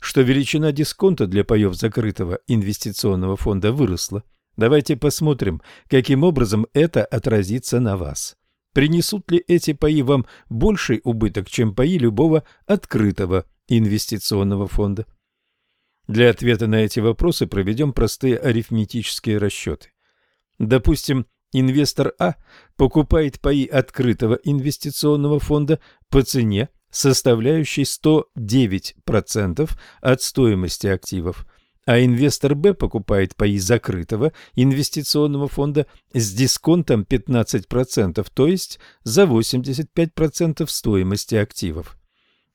что величина дисконта для паев закрытого инвестиционного фонда выросла. Давайте посмотрим, каким образом это отразится на вас. Принесут ли эти паи вам больший убыток, чем паи любого открытого инвестиционного фонда? Для ответа на эти вопросы проведем простые арифметические расчеты. Допустим, Инвестор А покупает паи открытого инвестиционного фонда по цене, составляющей 109% от стоимости активов, а инвестор Б покупает паи закрытого инвестиционного фонда с дисконтом 15%, то есть за 85% стоимости активов.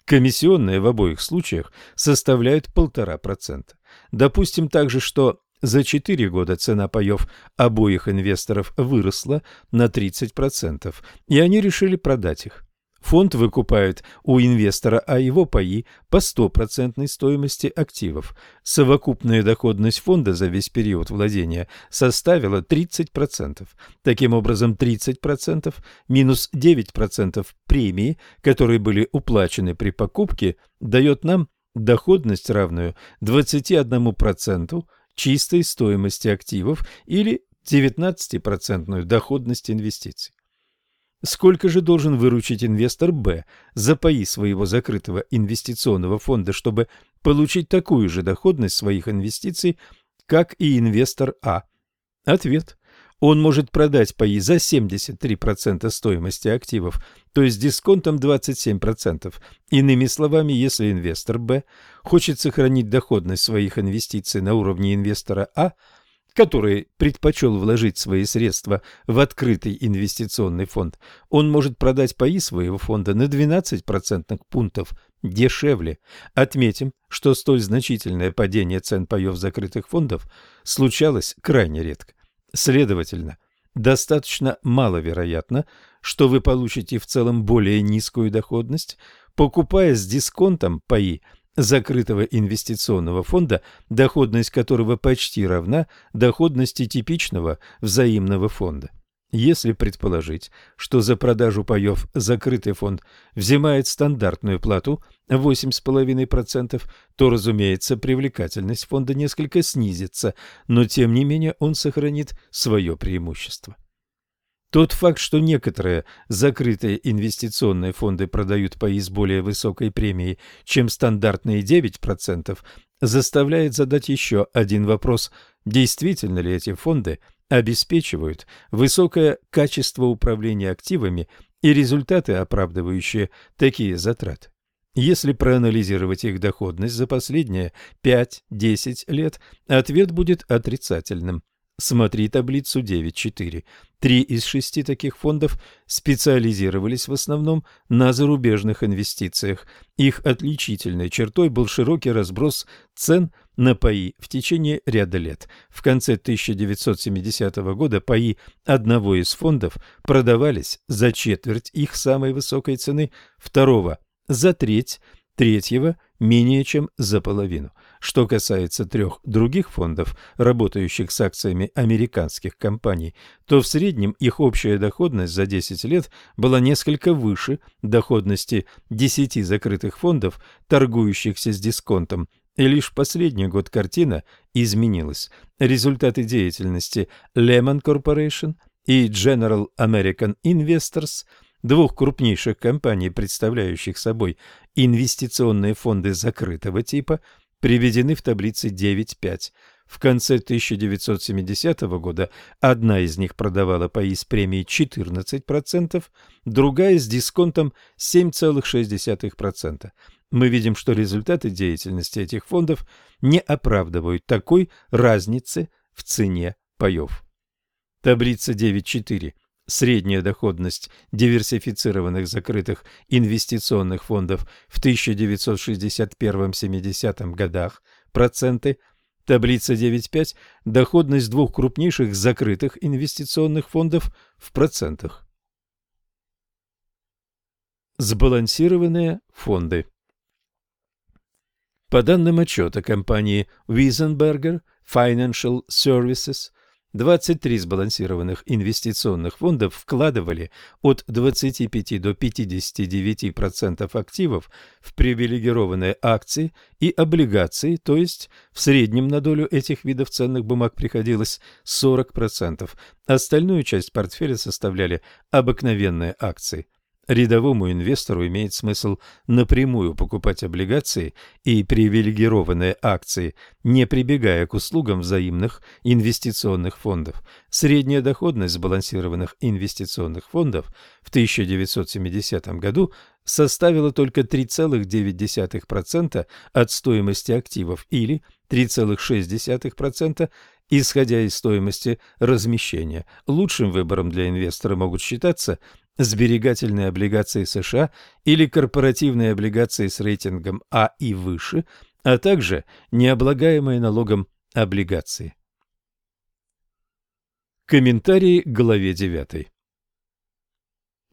Комиссионные в обоих случаях составляют 1,5%. Допустим также, что за четыре года цена паев обоих инвесторов выросла на 30%, и они решили продать их. Фонд выкупает у инвестора, а его паи по стопроцентной стоимости активов. Совокупная доходность фонда за весь период владения составила 30%. Таким образом, 30% минус 9% премии, которые были уплачены при покупке, дает нам доходность, равную 21% чистой стоимости активов или 19% доходность инвестиций. Сколько же должен выручить инвестор Б за паи своего закрытого инвестиционного фонда, чтобы получить такую же доходность своих инвестиций, как и инвестор А? Ответ он может продать паи за 73% стоимости активов, то есть дисконтом 27%. Иными словами, если инвестор Б хочет сохранить доходность своих инвестиций на уровне инвестора А, который предпочел вложить свои средства в открытый инвестиционный фонд, он может продать паи своего фонда на 12 процентных пунктов дешевле. Отметим, что столь значительное падение цен паев закрытых фондов случалось крайне редко. Следовательно, достаточно маловероятно, что вы получите в целом более низкую доходность, покупая с дисконтом паи закрытого инвестиционного фонда, доходность которого почти равна доходности типичного взаимного фонда. Если предположить, что за продажу паев закрытый фонд взимает стандартную плату 8,5%, то, разумеется, привлекательность фонда несколько снизится, но тем не менее он сохранит свое преимущество. Тот факт, что некоторые закрытые инвестиционные фонды продают паи с более высокой премией, чем стандартные 9%, заставляет задать еще один вопрос. Действительно ли эти фонды – обеспечивают высокое качество управления активами и результаты, оправдывающие такие затраты. Если проанализировать их доходность за последние 5-10 лет, ответ будет отрицательным. Смотри таблицу 9.4. Три из шести таких фондов специализировались в основном на зарубежных инвестициях. Их отличительной чертой был широкий разброс цен на паи в течение ряда лет. В конце 1970 года паи одного из фондов продавались за четверть их самой высокой цены, второго – за треть, третьего – менее чем за половину. Что касается трех других фондов, работающих с акциями американских компаний, то в среднем их общая доходность за 10 лет была несколько выше доходности 10 закрытых фондов, торгующихся с дисконтом, и лишь в последний год картина изменилась. Результаты деятельности Lehman Corporation и General American Investors – двух крупнейших компаний, представляющих собой инвестиционные фонды закрытого типа, приведены в таблице 9.5. В конце 1970 года одна из них продавала паи с премией 14%, другая с дисконтом 7,6%. Мы видим, что результаты деятельности этих фондов не оправдывают такой разницы в цене паев. Таблица 9.4 средняя доходность диверсифицированных закрытых инвестиционных фондов в 1961-70 годах, проценты, таблица 9.5, доходность двух крупнейших закрытых инвестиционных фондов в процентах. Сбалансированные фонды По данным отчета компании Wiesenberger Financial Services, 23 сбалансированных инвестиционных фондов вкладывали от 25 до 59% активов в привилегированные акции и облигации, то есть в среднем на долю этих видов ценных бумаг приходилось 40%. Остальную часть портфеля составляли обыкновенные акции – Рядовому инвестору имеет смысл напрямую покупать облигации и привилегированные акции, не прибегая к услугам взаимных инвестиционных фондов. Средняя доходность сбалансированных инвестиционных фондов в 1970 году составила только 3,9% от стоимости активов или 3,6% исходя из стоимости размещения. Лучшим выбором для инвестора могут считаться сберегательные облигации США или корпоративные облигации с рейтингом А и выше, а также необлагаемые налогом облигации. Комментарии к главе 9.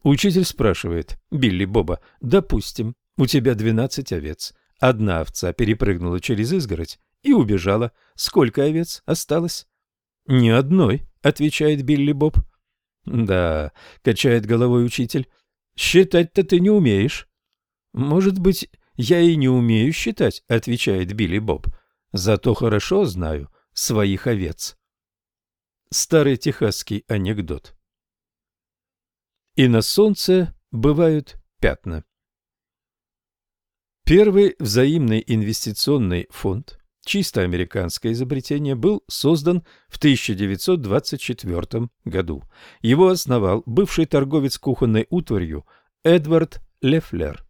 Учитель спрашивает Билли Боба, допустим, у тебя 12 овец. Одна овца перепрыгнула через изгородь и убежала. Сколько овец осталось? Ни одной, отвечает Билли Боб. Да, качает головой учитель. Считать-то ты не умеешь. Может быть, я и не умею считать, отвечает Билли Боб. Зато хорошо знаю своих овец. Старый техасский анекдот. И на солнце бывают пятна. Первый взаимный инвестиционный фонд чисто американское изобретение, был создан в 1924 году. Его основал бывший торговец кухонной утварью Эдвард Лефлер.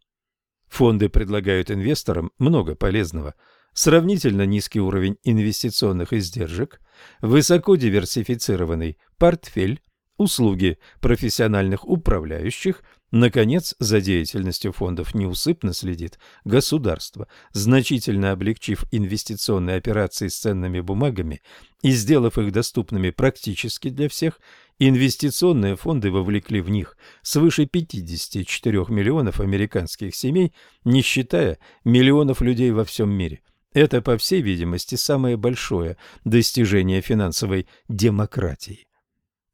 Фонды предлагают инвесторам много полезного. Сравнительно низкий уровень инвестиционных издержек, высоко диверсифицированный портфель, услуги профессиональных управляющих – Наконец, за деятельностью фондов неусыпно следит государство, значительно облегчив инвестиционные операции с ценными бумагами и сделав их доступными практически для всех, инвестиционные фонды вовлекли в них свыше 54 миллионов американских семей, не считая миллионов людей во всем мире. Это, по всей видимости, самое большое достижение финансовой демократии.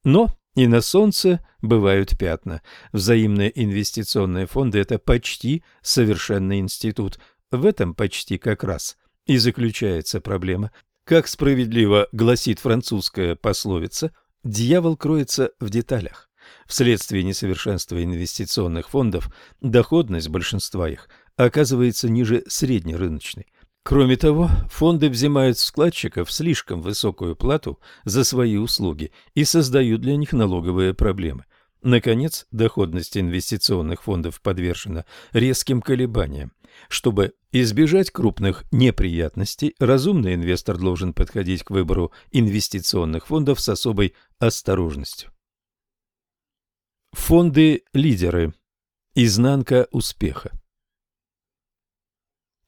Но И на солнце бывают пятна. Взаимные инвестиционные фонды – это почти совершенный институт. В этом почти как раз и заключается проблема. Как справедливо гласит французская пословица, дьявол кроется в деталях. Вследствие несовершенства инвестиционных фондов доходность большинства их оказывается ниже среднерыночной. Кроме того, фонды взимают с вкладчиков слишком высокую плату за свои услуги и создают для них налоговые проблемы. Наконец, доходность инвестиционных фондов подвержена резким колебаниям. Чтобы избежать крупных неприятностей, разумный инвестор должен подходить к выбору инвестиционных фондов с особой осторожностью. Фонды-лидеры. Изнанка успеха.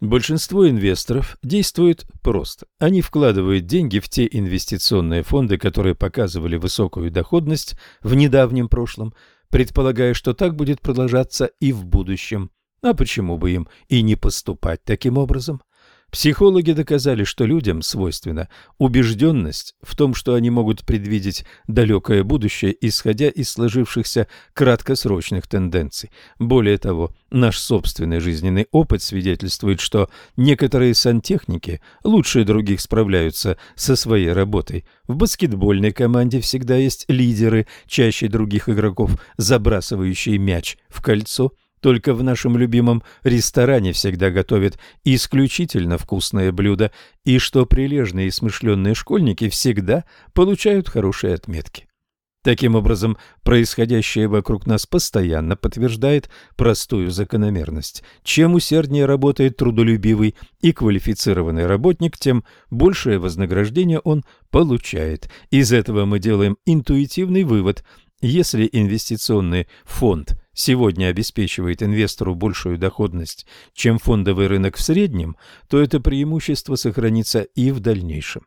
Большинство инвесторов действует просто. Они вкладывают деньги в те инвестиционные фонды, которые показывали высокую доходность в недавнем прошлом, предполагая, что так будет продолжаться и в будущем. А почему бы им и не поступать таким образом? Психологи доказали, что людям свойственна убежденность в том, что они могут предвидеть далекое будущее, исходя из сложившихся краткосрочных тенденций. Более того, наш собственный жизненный опыт свидетельствует, что некоторые сантехники лучше других справляются со своей работой. В баскетбольной команде всегда есть лидеры, чаще других игроков, забрасывающие мяч в кольцо – только в нашем любимом ресторане всегда готовят исключительно вкусное блюдо, и что прилежные и смышленные школьники всегда получают хорошие отметки. Таким образом, происходящее вокруг нас постоянно подтверждает простую закономерность. Чем усерднее работает трудолюбивый и квалифицированный работник, тем большее вознаграждение он получает. Из этого мы делаем интуитивный вывод. Если инвестиционный фонд сегодня обеспечивает инвестору большую доходность, чем фондовый рынок в среднем, то это преимущество сохранится и в дальнейшем.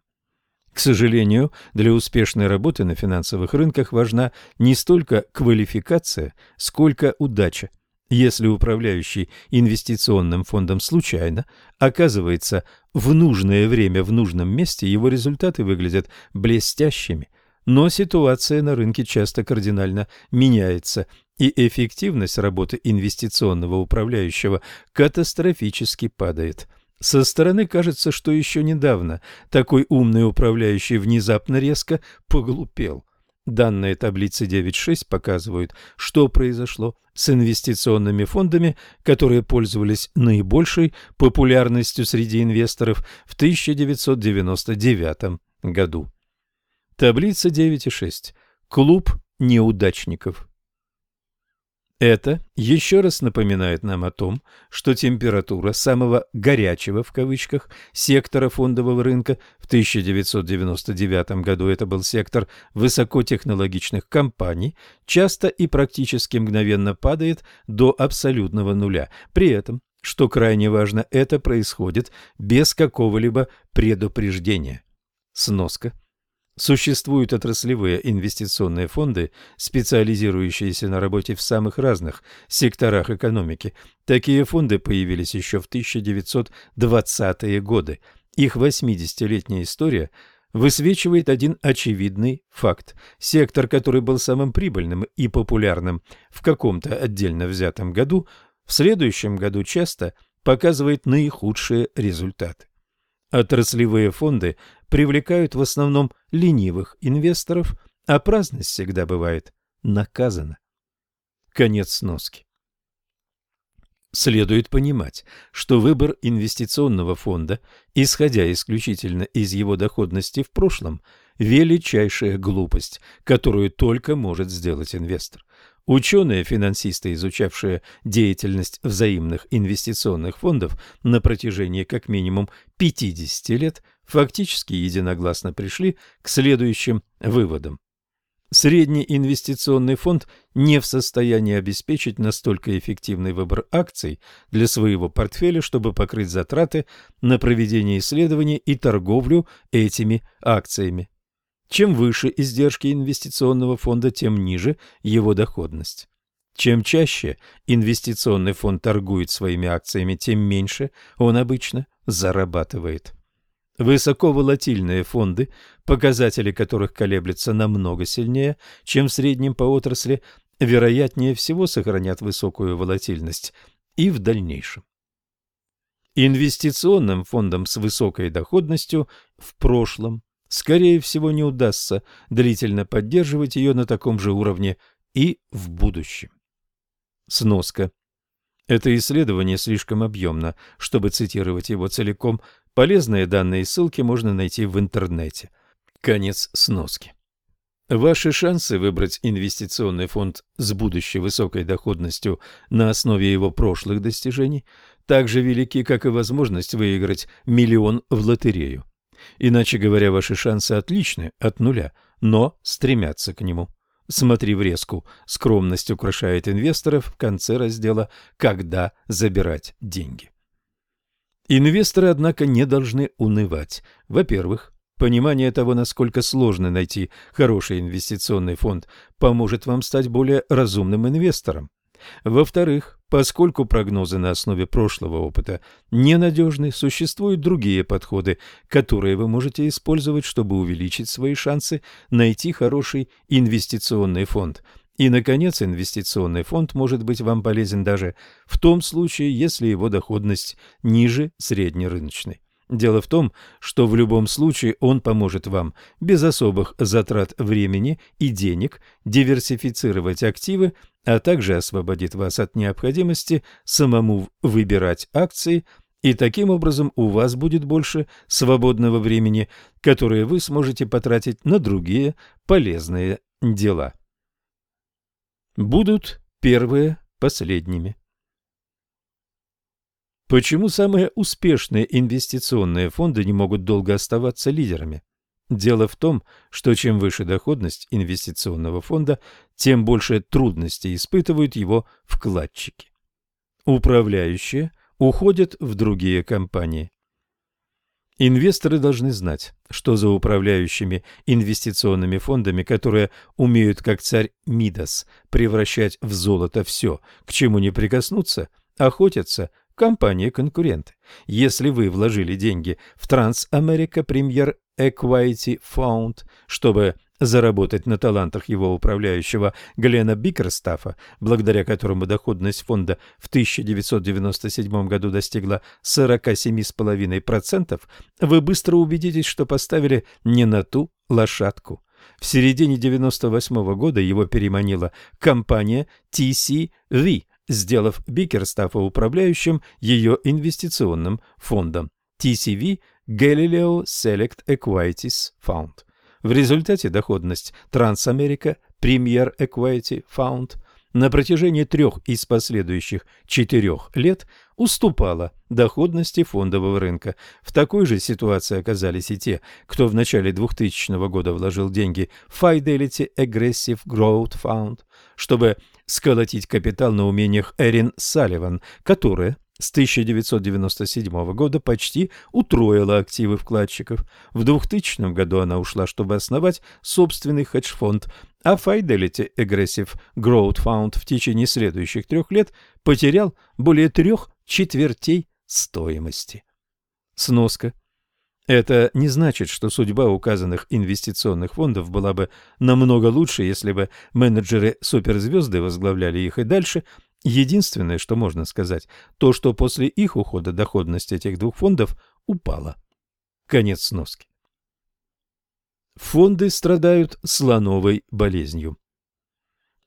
К сожалению, для успешной работы на финансовых рынках важна не столько квалификация, сколько удача. Если управляющий инвестиционным фондом случайно оказывается в нужное время в нужном месте, его результаты выглядят блестящими. Но ситуация на рынке часто кардинально меняется, и эффективность работы инвестиционного управляющего катастрофически падает. Со стороны кажется, что еще недавно такой умный управляющий внезапно резко поглупел. Данные таблицы 9.6 показывают, что произошло с инвестиционными фондами, которые пользовались наибольшей популярностью среди инвесторов в 1999 году. Таблица 9.6. Клуб неудачников. Это еще раз напоминает нам о том, что температура самого «горячего» в кавычках сектора фондового рынка в 1999 году это был сектор высокотехнологичных компаний, часто и практически мгновенно падает до абсолютного нуля. При этом, что крайне важно, это происходит без какого-либо предупреждения. Сноска – Существуют отраслевые инвестиционные фонды, специализирующиеся на работе в самых разных секторах экономики. Такие фонды появились еще в 1920-е годы. Их 80-летняя история высвечивает один очевидный факт. Сектор, который был самым прибыльным и популярным в каком-то отдельно взятом году, в следующем году часто показывает наихудшие результаты. Отраслевые фонды привлекают в основном ленивых инвесторов, а праздность всегда бывает наказана. Конец сноски. Следует понимать, что выбор инвестиционного фонда, исходя исключительно из его доходности в прошлом, величайшая глупость, которую только может сделать инвестор. Ученые-финансисты, изучавшие деятельность взаимных инвестиционных фондов на протяжении как минимум 50 лет, фактически единогласно пришли к следующим выводам. Средний инвестиционный фонд не в состоянии обеспечить настолько эффективный выбор акций для своего портфеля, чтобы покрыть затраты на проведение исследований и торговлю этими акциями. Чем выше издержки инвестиционного фонда, тем ниже его доходность. Чем чаще инвестиционный фонд торгует своими акциями, тем меньше он обычно зарабатывает. Высоковолатильные фонды, показатели которых колеблются намного сильнее, чем в среднем по отрасли, вероятнее всего сохранят высокую волатильность и в дальнейшем. Инвестиционным фондам с высокой доходностью в прошлом, скорее всего, не удастся длительно поддерживать ее на таком же уровне и в будущем. Сноска. Это исследование слишком объемно, чтобы цитировать его целиком. Полезные данные и ссылки можно найти в интернете. Конец сноски. Ваши шансы выбрать инвестиционный фонд с будущей высокой доходностью на основе его прошлых достижений так же велики, как и возможность выиграть миллион в лотерею. Иначе говоря, ваши шансы отличны от нуля, но стремятся к нему. Смотри врезку «Скромность украшает инвесторов» в конце раздела «Когда забирать деньги». Инвесторы, однако, не должны унывать. Во-первых, понимание того, насколько сложно найти хороший инвестиционный фонд, поможет вам стать более разумным инвестором. Во-вторых, поскольку прогнозы на основе прошлого опыта ненадежны, существуют другие подходы, которые вы можете использовать, чтобы увеличить свои шансы найти хороший инвестиционный фонд. И, наконец, инвестиционный фонд может быть вам полезен даже в том случае, если его доходность ниже среднерыночной. Дело в том, что в любом случае он поможет вам без особых затрат времени и денег диверсифицировать активы, а также освободит вас от необходимости самому выбирать акции, и таким образом у вас будет больше свободного времени, которое вы сможете потратить на другие полезные дела. Будут первые последними. Почему самые успешные инвестиционные фонды не могут долго оставаться лидерами? Дело в том, что чем выше доходность инвестиционного фонда, тем больше трудностей испытывают его вкладчики. Управляющие уходят в другие компании. Инвесторы должны знать, что за управляющими инвестиционными фондами, которые умеют, как царь Мидас, превращать в золото все, к чему не прикоснуться, охотятся компании-конкуренты. Если вы вложили деньги в Transamerica Premier Equity Fund, чтобы заработать на талантах его управляющего Глена Бикерстафа, благодаря которому доходность фонда в 1997 году достигла 47,5%, вы быстро убедитесь, что поставили не на ту лошадку. В середине 1998 года его переманила компания TCV – сделав Бикерстафа управляющим ее инвестиционным фондом TCV Galileo Select Equities Fund. В результате доходность Transamerica Premier Equity Fund на протяжении трех из последующих четырех лет уступала доходности фондового рынка. В такой же ситуации оказались и те, кто в начале 2000 года вложил деньги в Fidelity Aggressive Growth Fund, чтобы сколотить капитал на умениях Эрин Салливан, которая с 1997 года почти утроила активы вкладчиков. В 2000 году она ушла, чтобы основать собственный хедж-фонд, а Fidelity Aggressive Growth Fund в течение следующих трех лет потерял более трех четвертей стоимости. Сноска. Это не значит, что судьба указанных инвестиционных фондов была бы намного лучше, если бы менеджеры-суперзвезды возглавляли их и дальше. Единственное, что можно сказать, то, что после их ухода доходность этих двух фондов упала. Конец сноски. Фонды страдают слоновой болезнью.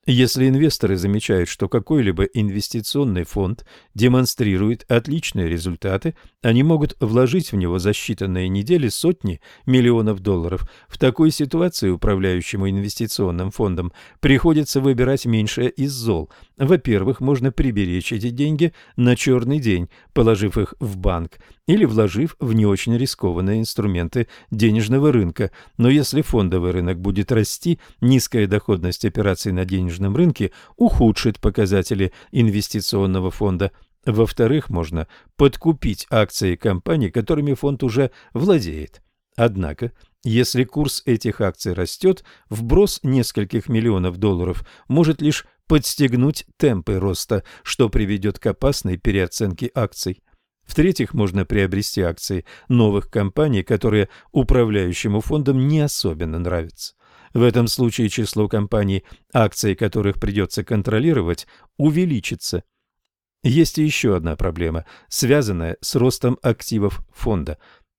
Если инвесторы замечают, что какой-либо инвестиционный фонд демонстрирует отличные результаты, они могут вложить в него за считанные недели сотни миллионов долларов. В такой ситуации управляющему инвестиционным фондом приходится выбирать меньшее из зол. Во-первых, можно приберечь эти деньги на черный день, положив их в банк или вложив в не очень рискованные инструменты денежного рынка. Но если фондовый рынок будет расти, низкая доходность операций на денежном рынке ухудшит показатели инвестиционного фонда. Во-вторых, можно подкупить акции компаний, которыми фонд уже владеет. Однако, если курс этих акций растет, вброс нескольких миллионов долларов может лишь подстегнуть темпы роста, что приведет к опасной переоценке акций. В-третьих, можно приобрести акции новых компаний, которые управляющему фондом не особенно нравятся. В этом случае число компаний, акции которых придется контролировать, увеличится. Есть еще одна проблема, связанная с ростом активов фонда.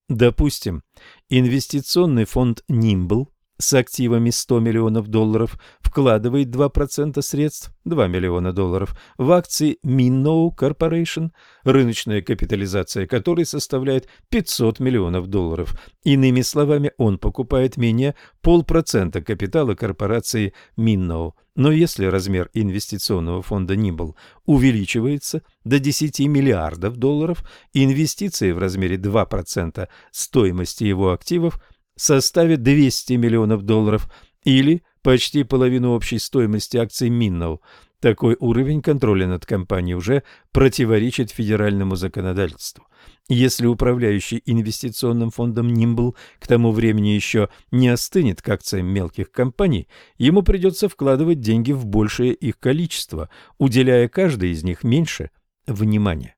Допустим, инвестиционный фонд Nimble с активами 100 миллионов долларов вкладывает 2% средств, 2 миллиона долларов, в акции Minnow Corporation, рыночная капитализация которой составляет 500 миллионов долларов. Иными словами, он покупает менее полпроцента капитала корпорации Minnow. Но если размер инвестиционного фонда Nimble увеличивается до 10 миллиардов долларов, инвестиции в размере 2% стоимости его активов составит 200 миллионов долларов или почти половину общей стоимости акций Минноу. Такой уровень контроля над компанией уже противоречит федеральному законодательству. Если управляющий инвестиционным фондом Nimble к тому времени еще не остынет к акциям мелких компаний, ему придется вкладывать деньги в большее их количество, уделяя каждой из них меньше внимания.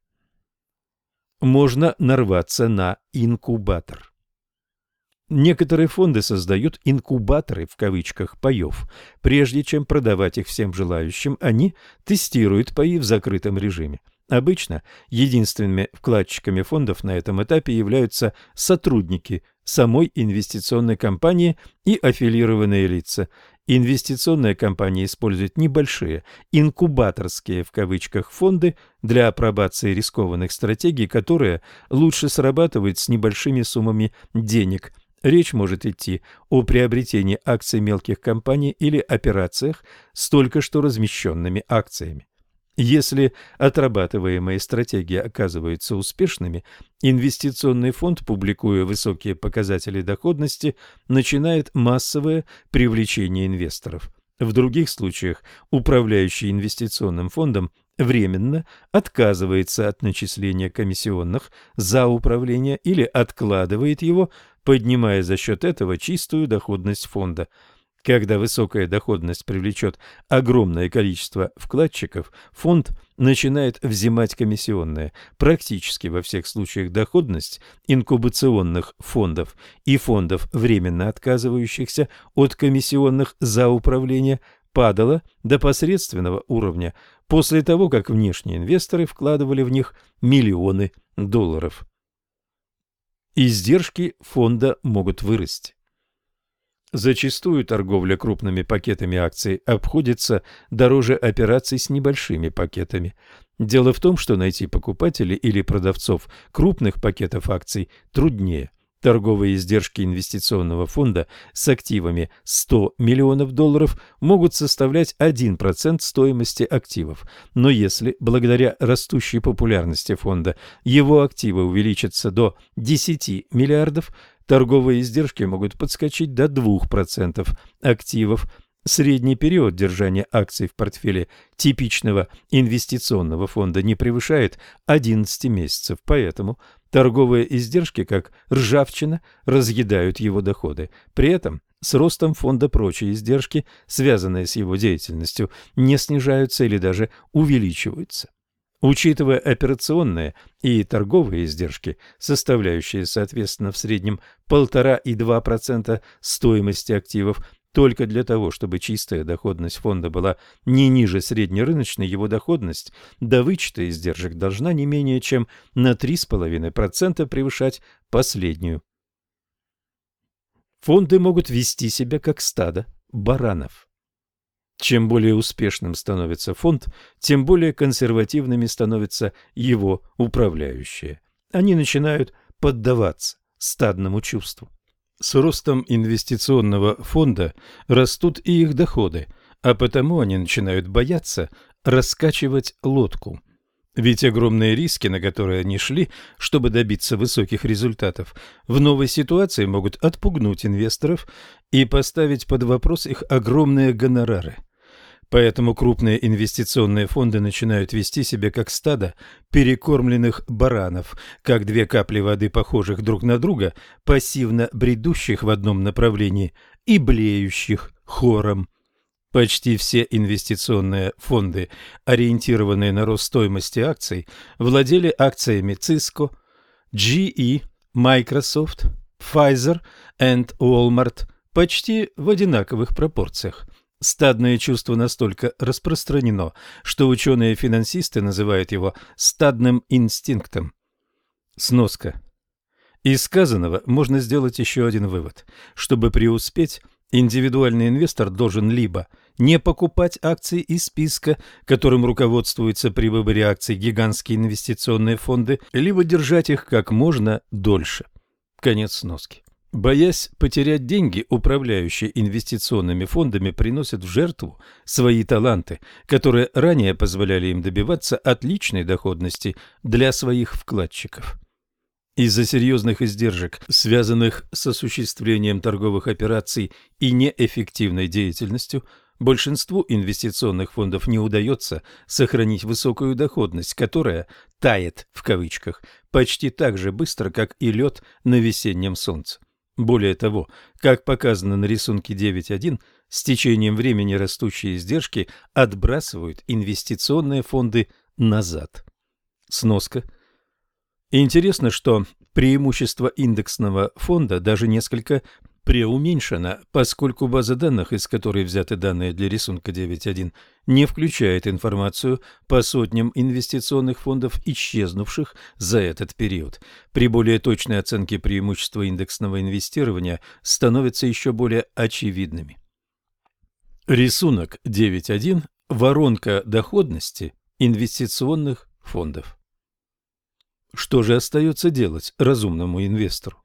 Можно нарваться на инкубатор. Некоторые фонды создают «инкубаторы» в кавычках паев. Прежде чем продавать их всем желающим, они тестируют паи в закрытом режиме. Обычно единственными вкладчиками фондов на этом этапе являются сотрудники самой инвестиционной компании и аффилированные лица. Инвестиционная компания использует небольшие «инкубаторские» в кавычках фонды для апробации рискованных стратегий, которые лучше срабатывают с небольшими суммами денег – Речь может идти о приобретении акций мелких компаний или операциях с только что размещенными акциями. Если отрабатываемые стратегии оказываются успешными, инвестиционный фонд, публикуя высокие показатели доходности, начинает массовое привлечение инвесторов. В других случаях управляющий инвестиционным фондом временно отказывается от начисления комиссионных за управление или откладывает его поднимая за счет этого чистую доходность фонда. Когда высокая доходность привлечет огромное количество вкладчиков, фонд начинает взимать комиссионные. Практически во всех случаях доходность инкубационных фондов и фондов, временно отказывающихся от комиссионных за управление, падала до посредственного уровня после того, как внешние инвесторы вкладывали в них миллионы долларов издержки фонда могут вырасти. Зачастую торговля крупными пакетами акций обходится дороже операций с небольшими пакетами. Дело в том, что найти покупателей или продавцов крупных пакетов акций труднее – Торговые издержки инвестиционного фонда с активами 100 миллионов долларов могут составлять 1% стоимости активов. Но если, благодаря растущей популярности фонда, его активы увеличатся до 10 миллиардов, торговые издержки могут подскочить до 2% активов. Средний период держания акций в портфеле типичного инвестиционного фонда не превышает 11 месяцев, поэтому торговые издержки, как ржавчина, разъедают его доходы. При этом с ростом фонда прочие издержки, связанные с его деятельностью, не снижаются или даже увеличиваются. Учитывая операционные и торговые издержки, составляющие, соответственно, в среднем 1,5 и 2% стоимости активов, только для того, чтобы чистая доходность фонда была не ниже среднерыночной, его доходность до вычета издержек должна не менее чем на 3,5% превышать последнюю. Фонды могут вести себя как стадо баранов. Чем более успешным становится фонд, тем более консервативными становятся его управляющие. Они начинают поддаваться стадному чувству. С ростом инвестиционного фонда растут и их доходы, а потому они начинают бояться раскачивать лодку. Ведь огромные риски, на которые они шли, чтобы добиться высоких результатов, в новой ситуации могут отпугнуть инвесторов и поставить под вопрос их огромные гонорары. Поэтому крупные инвестиционные фонды начинают вести себя как стадо перекормленных баранов, как две капли воды, похожих друг на друга, пассивно бредущих в одном направлении и блеющих хором. Почти все инвестиционные фонды, ориентированные на рост стоимости акций, владели акциями Cisco, GE, Microsoft, Pfizer и Walmart почти в одинаковых пропорциях. Стадное чувство настолько распространено, что ученые-финансисты называют его стадным инстинктом. Сноска. Из сказанного можно сделать еще один вывод. Чтобы преуспеть, индивидуальный инвестор должен либо не покупать акции из списка, которым руководствуются при выборе акций гигантские инвестиционные фонды, либо держать их как можно дольше. Конец сноски. Боясь потерять деньги, управляющие инвестиционными фондами приносят в жертву свои таланты, которые ранее позволяли им добиваться отличной доходности для своих вкладчиков. Из-за серьезных издержек, связанных с осуществлением торговых операций и неэффективной деятельностью, большинству инвестиционных фондов не удается сохранить высокую доходность, которая «тает» в кавычках почти так же быстро, как и лед на весеннем солнце. Более того, как показано на рисунке 9.1, с течением времени растущие издержки отбрасывают инвестиционные фонды назад. Сноска – Интересно, что преимущество индексного фонда даже несколько преуменьшено, поскольку база данных, из которой взяты данные для рисунка 9.1, не включает информацию по сотням инвестиционных фондов, исчезнувших за этот период. При более точной оценке преимущества индексного инвестирования становятся еще более очевидными. Рисунок 9.1. Воронка доходности инвестиционных фондов. Что же остается делать разумному инвестору?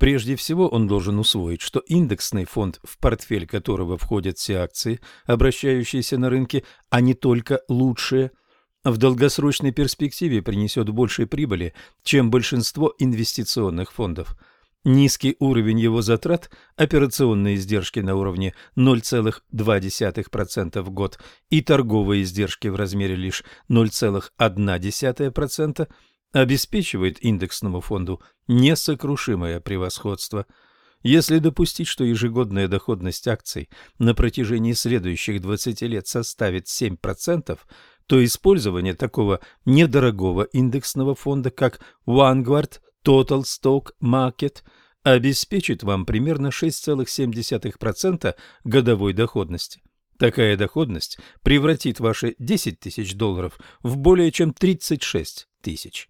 Прежде всего он должен усвоить, что индексный фонд, в портфель которого входят все акции, обращающиеся на рынке, а не только лучшие, в долгосрочной перспективе принесет большей прибыли, чем большинство инвестиционных фондов. Низкий уровень его затрат, операционные издержки на уровне 0,2% в год и торговые издержки в размере лишь 0,1% – обеспечивает индексному фонду несокрушимое превосходство. Если допустить, что ежегодная доходность акций на протяжении следующих 20 лет составит 7%, то использование такого недорогого индексного фонда, как Vanguard Total Stock Market, обеспечит вам примерно 6,7% годовой доходности. Такая доходность превратит ваши 10 тысяч долларов в более чем 36 тысяч.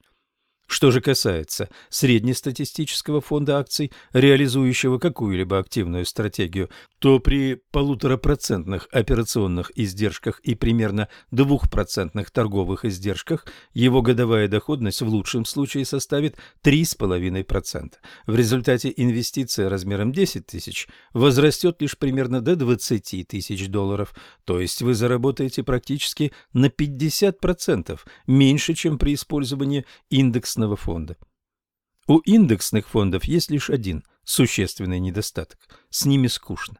Что же касается среднестатистического фонда акций, реализующего какую-либо активную стратегию, то при полуторапроцентных операционных издержках и примерно двухпроцентных торговых издержках его годовая доходность в лучшем случае составит 3,5%. В результате инвестиция размером 10 тысяч возрастет лишь примерно до 20 тысяч долларов, то есть вы заработаете практически на 50% меньше, чем при использовании индексного индексного фонда. У индексных фондов есть лишь один существенный недостаток – с ними скучно.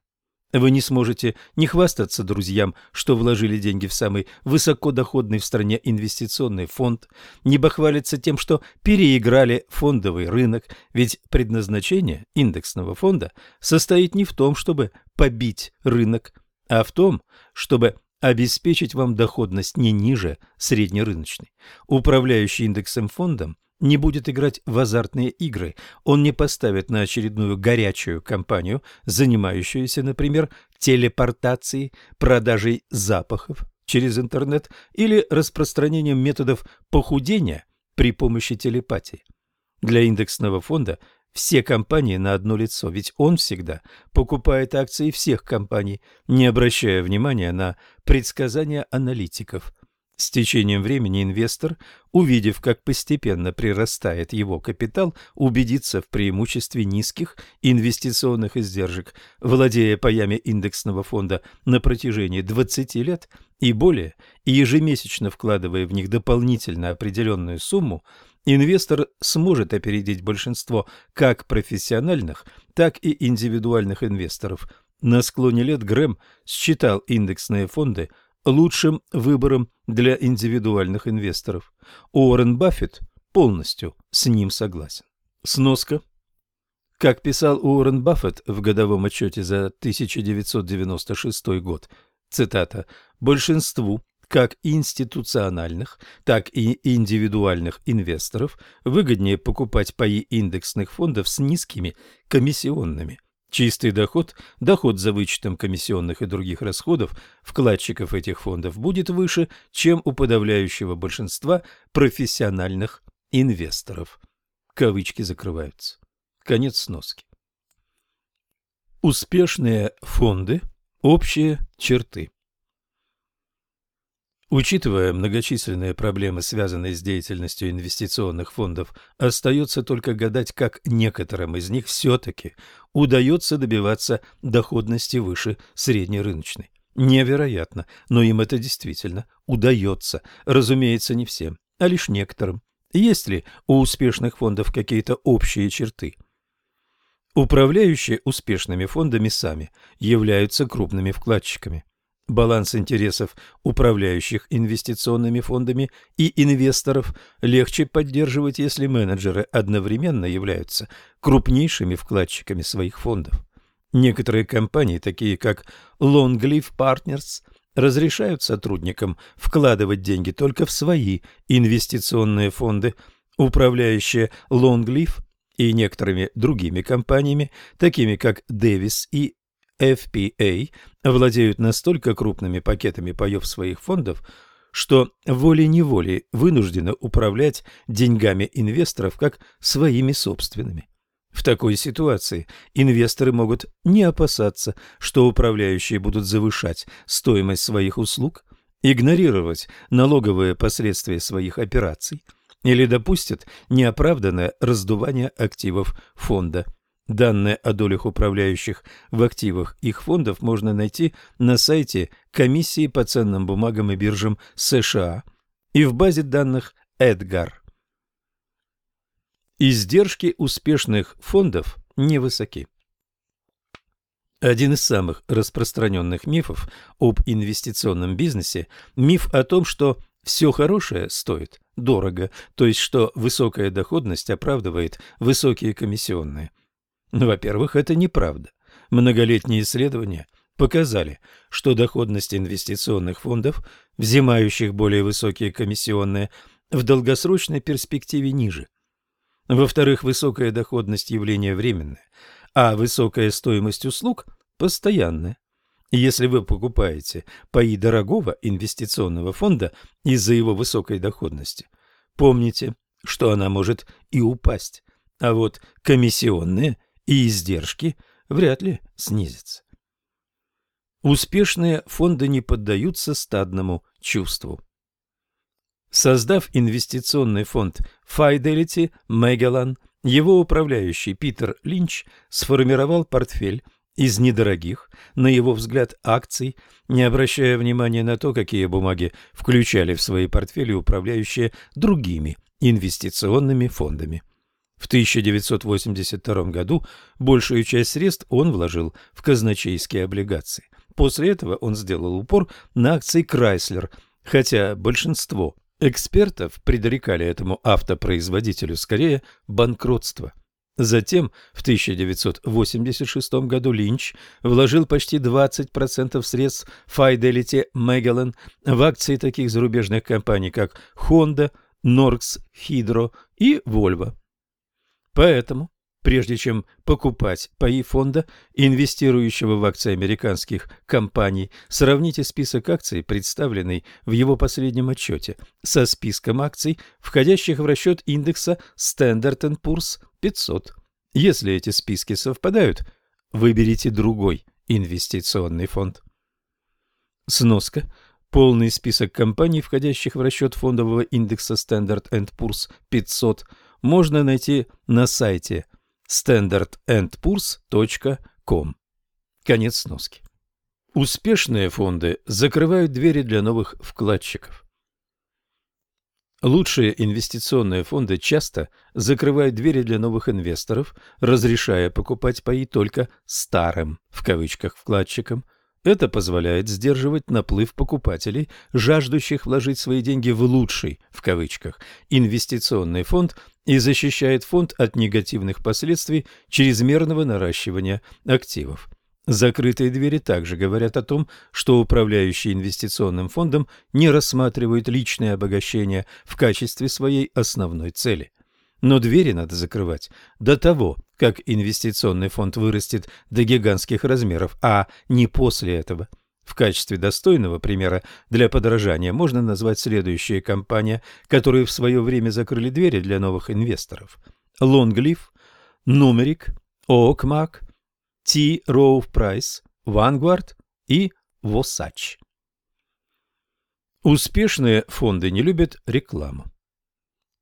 Вы не сможете не хвастаться друзьям, что вложили деньги в самый высокодоходный в стране инвестиционный фонд, не бахвалиться тем, что переиграли фондовый рынок, ведь предназначение индексного фонда состоит не в том, чтобы побить рынок, а в том, чтобы обеспечить вам доходность не ниже среднерыночной. Управляющий индексом фондом не будет играть в азартные игры, он не поставит на очередную горячую компанию, занимающуюся, например, телепортацией, продажей запахов через интернет или распространением методов похудения при помощи телепатии. Для индексного фонда все компании на одно лицо, ведь он всегда покупает акции всех компаний, не обращая внимания на предсказания аналитиков. С течением времени инвестор, увидев, как постепенно прирастает его капитал, убедится в преимуществе низких инвестиционных издержек, владея паями индексного фонда на протяжении 20 лет и более, и ежемесячно вкладывая в них дополнительно определенную сумму, инвестор сможет опередить большинство как профессиональных, так и индивидуальных инвесторов. На склоне лет Грэм считал индексные фонды лучшим выбором для индивидуальных инвесторов. Уоррен Баффет полностью с ним согласен. Сноска. Как писал Уоррен Баффет в годовом отчете за 1996 год, цитата, «большинству как институциональных, так и индивидуальных инвесторов выгоднее покупать паи индексных фондов с низкими комиссионными. Чистый доход, доход за вычетом комиссионных и других расходов вкладчиков этих фондов будет выше, чем у подавляющего большинства профессиональных инвесторов. Кавычки закрываются. Конец сноски. Успешные фонды. Общие черты. Учитывая многочисленные проблемы, связанные с деятельностью инвестиционных фондов, остается только гадать, как некоторым из них все-таки удается добиваться доходности выше среднерыночной. Невероятно, но им это действительно удается. Разумеется, не всем, а лишь некоторым. Есть ли у успешных фондов какие-то общие черты? Управляющие успешными фондами сами являются крупными вкладчиками баланс интересов управляющих инвестиционными фондами и инвесторов легче поддерживать, если менеджеры одновременно являются крупнейшими вкладчиками своих фондов. Некоторые компании, такие как Longleaf Partners, разрешают сотрудникам вкладывать деньги только в свои инвестиционные фонды. Управляющие Longleaf и некоторыми другими компаниями, такими как Davis и FPA владеют настолько крупными пакетами паев своих фондов, что волей-неволей вынуждены управлять деньгами инвесторов как своими собственными. В такой ситуации инвесторы могут не опасаться, что управляющие будут завышать стоимость своих услуг, игнорировать налоговые последствия своих операций или допустят неоправданное раздувание активов фонда – Данные о долях управляющих в активах их фондов можно найти на сайте Комиссии по ценным бумагам и биржам США и в базе данных Эдгар. Издержки успешных фондов невысоки. Один из самых распространенных мифов об инвестиционном бизнесе – миф о том, что все хорошее стоит дорого, то есть что высокая доходность оправдывает высокие комиссионные. Во-первых, это неправда. Многолетние исследования показали, что доходность инвестиционных фондов, взимающих более высокие комиссионные, в долгосрочной перспективе ниже. Во-вторых, высокая доходность явление временное, а высокая стоимость услуг постоянная. Если вы покупаете паи дорогого инвестиционного фонда из-за его высокой доходности, помните, что она может и упасть. А вот комиссионные – и издержки вряд ли снизятся. Успешные фонды не поддаются стадному чувству. Создав инвестиционный фонд Fidelity Magellan, его управляющий Питер Линч сформировал портфель из недорогих, на его взгляд, акций, не обращая внимания на то, какие бумаги включали в свои портфели управляющие другими инвестиционными фондами. В 1982 году большую часть средств он вложил в казначейские облигации. После этого он сделал упор на акции Chrysler, хотя большинство экспертов предрекали этому автопроизводителю скорее банкротство. Затем, в 1986 году Линч вложил почти 20% средств Fidelity Magellan в акции таких зарубежных компаний, как Honda, Norx Hydro и Volvo. Поэтому, прежде чем покупать паи фонда, инвестирующего в акции американских компаний, сравните список акций, представленный в его последнем отчете, со списком акций, входящих в расчет индекса Standard Poor's 500. Если эти списки совпадают, выберите другой инвестиционный фонд. Сноска. Полный список компаний, входящих в расчет фондового индекса Standard Poor's 500, можно найти на сайте standardandpoors.com. Конец сноски. Успешные фонды закрывают двери для новых вкладчиков. Лучшие инвестиционные фонды часто закрывают двери для новых инвесторов, разрешая покупать паи только «старым» в кавычках вкладчикам – это позволяет сдерживать наплыв покупателей, жаждущих вложить свои деньги в «лучший» в кавычках инвестиционный фонд и защищает фонд от негативных последствий чрезмерного наращивания активов. Закрытые двери также говорят о том, что управляющие инвестиционным фондом не рассматривают личное обогащение в качестве своей основной цели. Но двери надо закрывать до того, как инвестиционный фонд вырастет до гигантских размеров, а не после этого. В качестве достойного примера для подражания можно назвать следующие компании, которые в свое время закрыли двери для новых инвесторов. Лонглиф, Нумерик, Оокмак, T. Rowe Price, Vanguard и Wasatch. Успешные фонды не любят рекламу.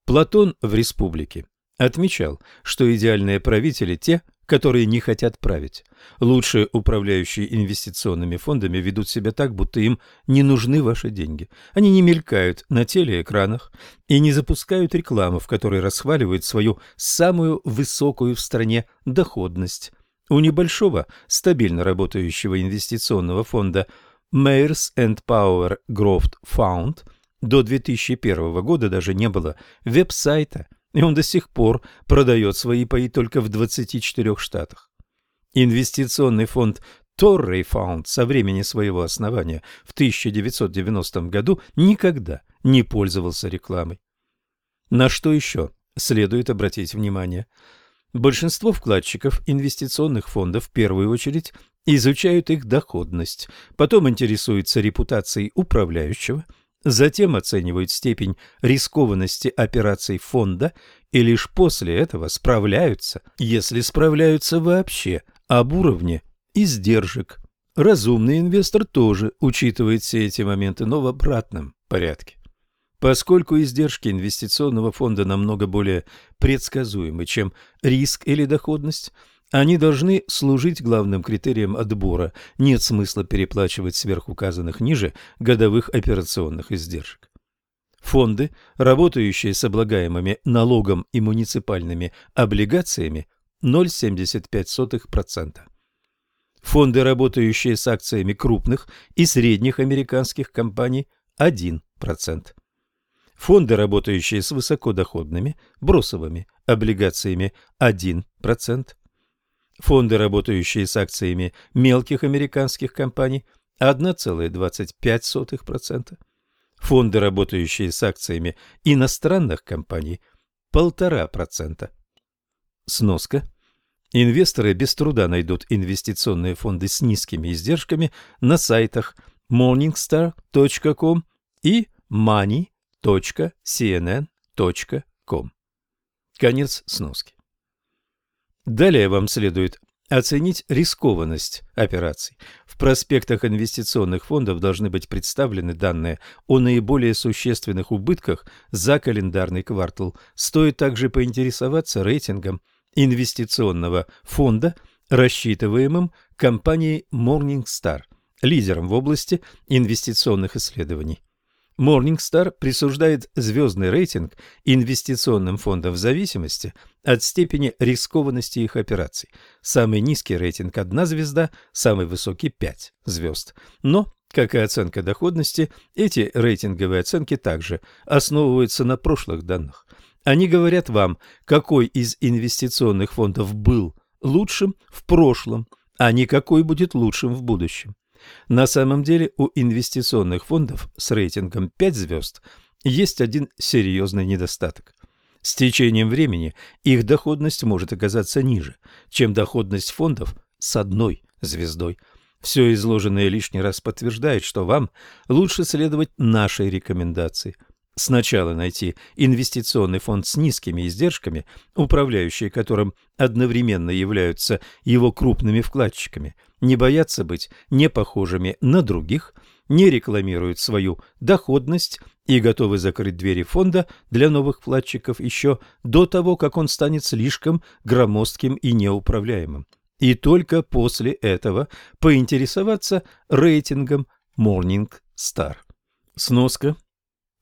Платон в «Республике» отмечал, что идеальные правители – те, которые не хотят править. Лучшие управляющие инвестиционными фондами ведут себя так, будто им не нужны ваши деньги. Они не мелькают на телеэкранах и не запускают рекламу, в которой расхваливают свою самую высокую в стране доходность. У небольшого, стабильно работающего инвестиционного фонда Mayors and Power Growth Fund до 2001 года даже не было веб-сайта, и он до сих пор продает свои паи только в 24 штатах. Инвестиционный фонд Torrey Fund со времени своего основания в 1990 году никогда не пользовался рекламой. На что еще следует обратить внимание – Большинство вкладчиков инвестиционных фондов в первую очередь изучают их доходность, потом интересуются репутацией управляющего, затем оценивают степень рискованности операций фонда и лишь после этого справляются, если справляются вообще, об уровне издержек. Разумный инвестор тоже учитывает все эти моменты, но в обратном порядке. Поскольку издержки инвестиционного фонда намного более предсказуемы, чем риск или доходность, они должны служить главным критерием отбора. Нет смысла переплачивать сверхуказанных ниже годовых операционных издержек. Фонды, работающие с облагаемыми налогом и муниципальными облигациями, 0,75%. Фонды, работающие с акциями крупных и средних американских компаний, 1%. Фонды, работающие с высокодоходными бросовыми облигациями 1%. Фонды, работающие с акциями мелких американских компаний 1,25%. Фонды, работающие с акциями иностранных компаний 1,5%. Сноска. Инвесторы без труда найдут инвестиционные фонды с низкими издержками на сайтах morningstar.com и money.com www.cnn.com. Конец сноски. Далее вам следует оценить рискованность операций. В проспектах инвестиционных фондов должны быть представлены данные о наиболее существенных убытках за календарный квартал. Стоит также поинтересоваться рейтингом инвестиционного фонда, рассчитываемым компанией Morningstar, лидером в области инвестиционных исследований. Morningstar присуждает звездный рейтинг инвестиционным фондам в зависимости от степени рискованности их операций. Самый низкий рейтинг – одна звезда, самый высокий – пять звезд. Но, как и оценка доходности, эти рейтинговые оценки также основываются на прошлых данных. Они говорят вам, какой из инвестиционных фондов был лучшим в прошлом, а не какой будет лучшим в будущем. На самом деле у инвестиционных фондов с рейтингом 5 звезд есть один серьезный недостаток. С течением времени их доходность может оказаться ниже, чем доходность фондов с одной звездой. Все изложенное лишний раз подтверждает, что вам лучше следовать нашей рекомендации – Сначала найти инвестиционный фонд с низкими издержками, управляющие которым одновременно являются его крупными вкладчиками, не боятся быть не похожими на других, не рекламируют свою доходность и готовы закрыть двери фонда для новых вкладчиков еще до того, как он станет слишком громоздким и неуправляемым. И только после этого поинтересоваться рейтингом Morning Star. Сноска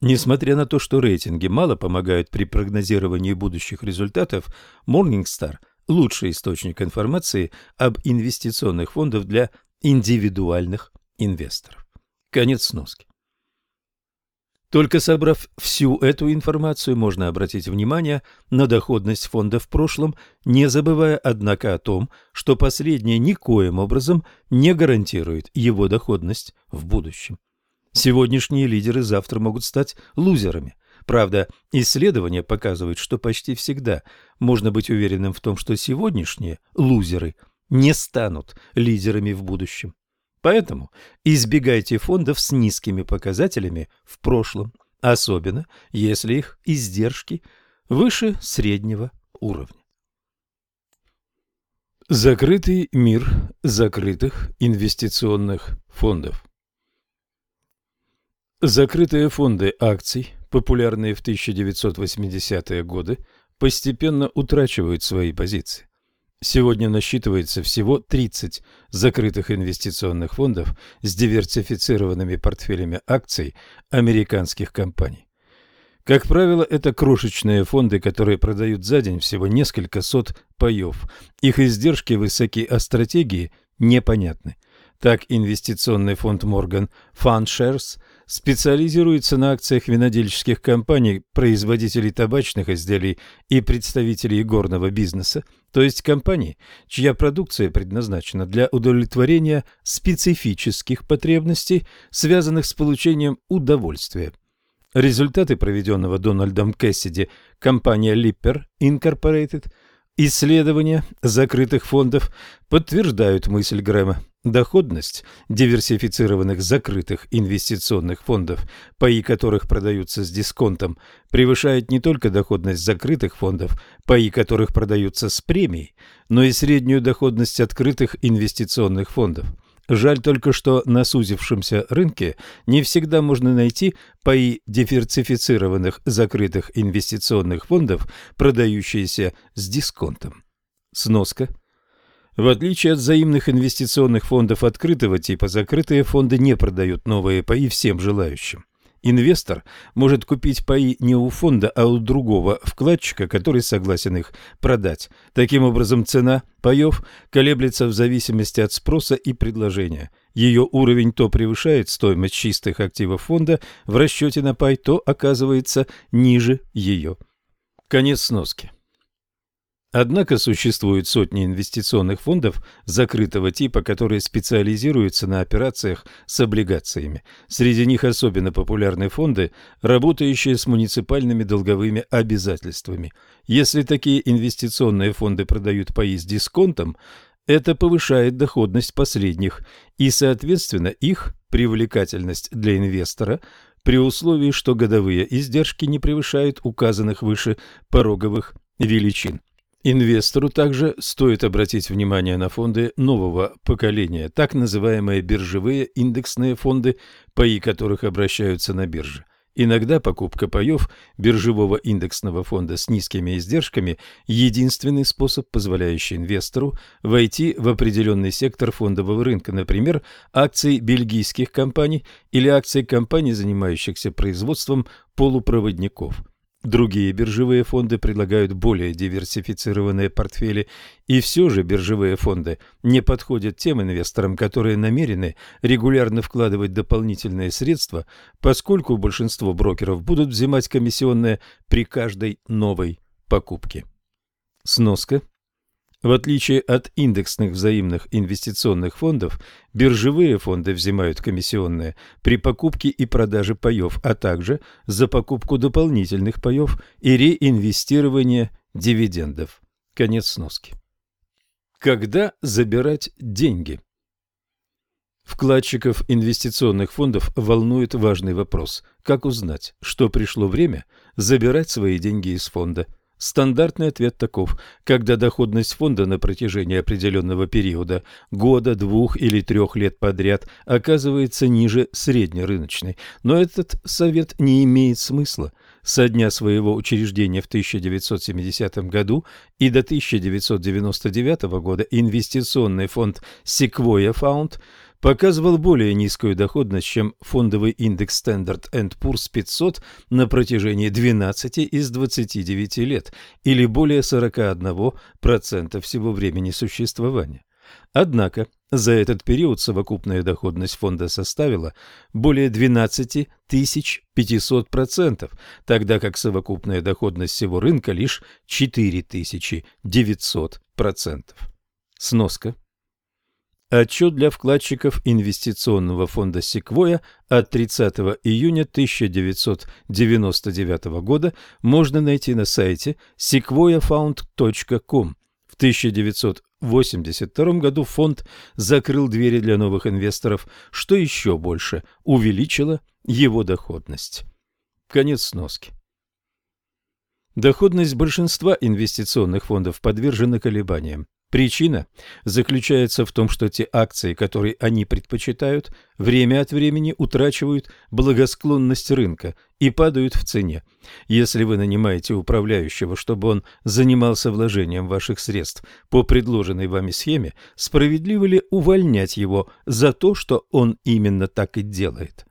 Несмотря на то, что рейтинги мало помогают при прогнозировании будущих результатов, Morningstar – лучший источник информации об инвестиционных фондах для индивидуальных инвесторов. Конец сноски. Только собрав всю эту информацию, можно обратить внимание на доходность фонда в прошлом, не забывая, однако, о том, что последнее никоим образом не гарантирует его доходность в будущем. Сегодняшние лидеры завтра могут стать лузерами. Правда, исследования показывают, что почти всегда можно быть уверенным в том, что сегодняшние лузеры не станут лидерами в будущем. Поэтому избегайте фондов с низкими показателями в прошлом, особенно если их издержки выше среднего уровня. Закрытый мир закрытых инвестиционных фондов Закрытые фонды акций, популярные в 1980-е годы, постепенно утрачивают свои позиции. Сегодня насчитывается всего 30 закрытых инвестиционных фондов с диверсифицированными портфелями акций американских компаний. Как правило, это крошечные фонды, которые продают за день всего несколько сот паев. Их издержки высоки, а стратегии непонятны. Так инвестиционный фонд Morgan Fund Shares специализируется на акциях винодельческих компаний, производителей табачных изделий и представителей горного бизнеса, то есть компаний, чья продукция предназначена для удовлетворения специфических потребностей, связанных с получением удовольствия. Результаты проведенного Дональдом Кэссиди компания Lipper Incorporated исследования закрытых фондов подтверждают мысль Грэма. Доходность диверсифицированных закрытых инвестиционных фондов, паи которых продаются с дисконтом, превышает не только доходность закрытых фондов, паи которых продаются с премией, но и среднюю доходность открытых инвестиционных фондов. Жаль только, что на сузившемся рынке не всегда можно найти паи диверсифицированных закрытых инвестиционных фондов, продающиеся с дисконтом. Сноска – в отличие от взаимных инвестиционных фондов открытого типа, закрытые фонды не продают новые паи всем желающим. Инвестор может купить паи не у фонда, а у другого вкладчика, который согласен их продать. Таким образом, цена паев колеблется в зависимости от спроса и предложения. Ее уровень то превышает стоимость чистых активов фонда в расчете на пай, то оказывается ниже ее. Конец сноски. Однако существует сотни инвестиционных фондов закрытого типа, которые специализируются на операциях с облигациями. Среди них особенно популярны фонды, работающие с муниципальными долговыми обязательствами. Если такие инвестиционные фонды продают паи с дисконтом, это повышает доходность последних и, соответственно, их привлекательность для инвестора при условии, что годовые издержки не превышают указанных выше пороговых величин. Инвестору также стоит обратить внимание на фонды нового поколения, так называемые биржевые индексные фонды, паи которых обращаются на бирже. Иногда покупка паев биржевого индексного фонда с низкими издержками – единственный способ, позволяющий инвестору войти в определенный сектор фондового рынка, например, акции бельгийских компаний или акции компаний, занимающихся производством полупроводников – Другие биржевые фонды предлагают более диверсифицированные портфели, и все же биржевые фонды не подходят тем инвесторам, которые намерены регулярно вкладывать дополнительные средства, поскольку большинство брокеров будут взимать комиссионные при каждой новой покупке. Сноска в отличие от индексных взаимных инвестиционных фондов, биржевые фонды взимают комиссионные при покупке и продаже паев, а также за покупку дополнительных паев и реинвестирование дивидендов. Конец сноски. Когда забирать деньги? Вкладчиков инвестиционных фондов волнует важный вопрос – как узнать, что пришло время забирать свои деньги из фонда – Стандартный ответ таков. Когда доходность фонда на протяжении определенного периода, года, двух или трех лет подряд, оказывается ниже среднерыночной. Но этот совет не имеет смысла. Со дня своего учреждения в 1970 году и до 1999 года инвестиционный фонд Sequoia Fund – показывал более низкую доходность, чем фондовый индекс Standard Poor's 500 на протяжении 12 из 29 лет или более 41% всего времени существования. Однако За этот период совокупная доходность фонда составила более 12 500%, тогда как совокупная доходность всего рынка лишь 4 900%. Сноска. Отчет для вкладчиков инвестиционного фонда «Секвоя» от 30 июня 1999 года можно найти на сайте sequoiafound.com. В 1982 году фонд закрыл двери для новых инвесторов, что еще больше увеличило его доходность. Конец сноски. Доходность большинства инвестиционных фондов подвержена колебаниям. Причина заключается в том, что те акции, которые они предпочитают, время от времени утрачивают благосклонность рынка и падают в цене. Если вы нанимаете управляющего, чтобы он занимался вложением ваших средств по предложенной вами схеме, справедливо ли увольнять его за то, что он именно так и делает?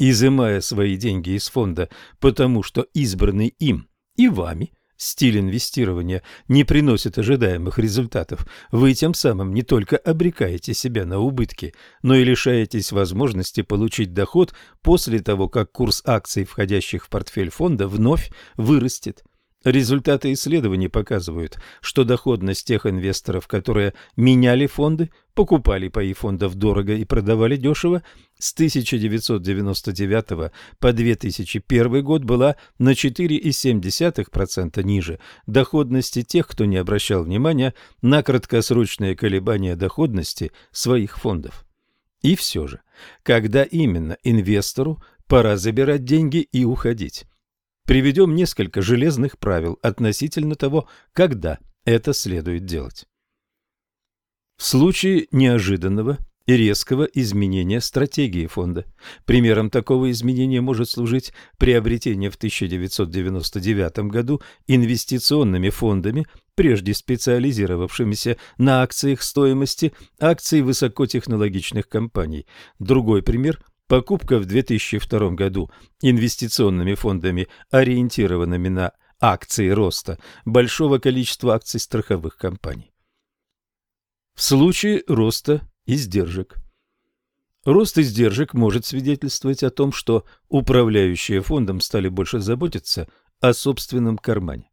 Изымая свои деньги из фонда, потому что избранный им и вами – стиль инвестирования не приносит ожидаемых результатов, вы тем самым не только обрекаете себя на убытки, но и лишаетесь возможности получить доход после того, как курс акций, входящих в портфель фонда, вновь вырастет. Результаты исследований показывают, что доходность тех инвесторов, которые меняли фонды, покупали паи фондов дорого и продавали дешево, с 1999 по 2001 год была на 4,7% ниже доходности тех, кто не обращал внимания на краткосрочные колебания доходности своих фондов. И все же, когда именно инвестору пора забирать деньги и уходить? Приведем несколько железных правил относительно того, когда это следует делать. В случае неожиданного и резкого изменения стратегии фонда. Примером такого изменения может служить приобретение в 1999 году инвестиционными фондами, прежде специализировавшимися на акциях стоимости акций высокотехнологичных компаний. Другой пример Покупка в 2002 году инвестиционными фондами, ориентированными на акции роста большого количества акций страховых компаний. В случае роста издержек. Рост издержек может свидетельствовать о том, что управляющие фондом стали больше заботиться о собственном кармане.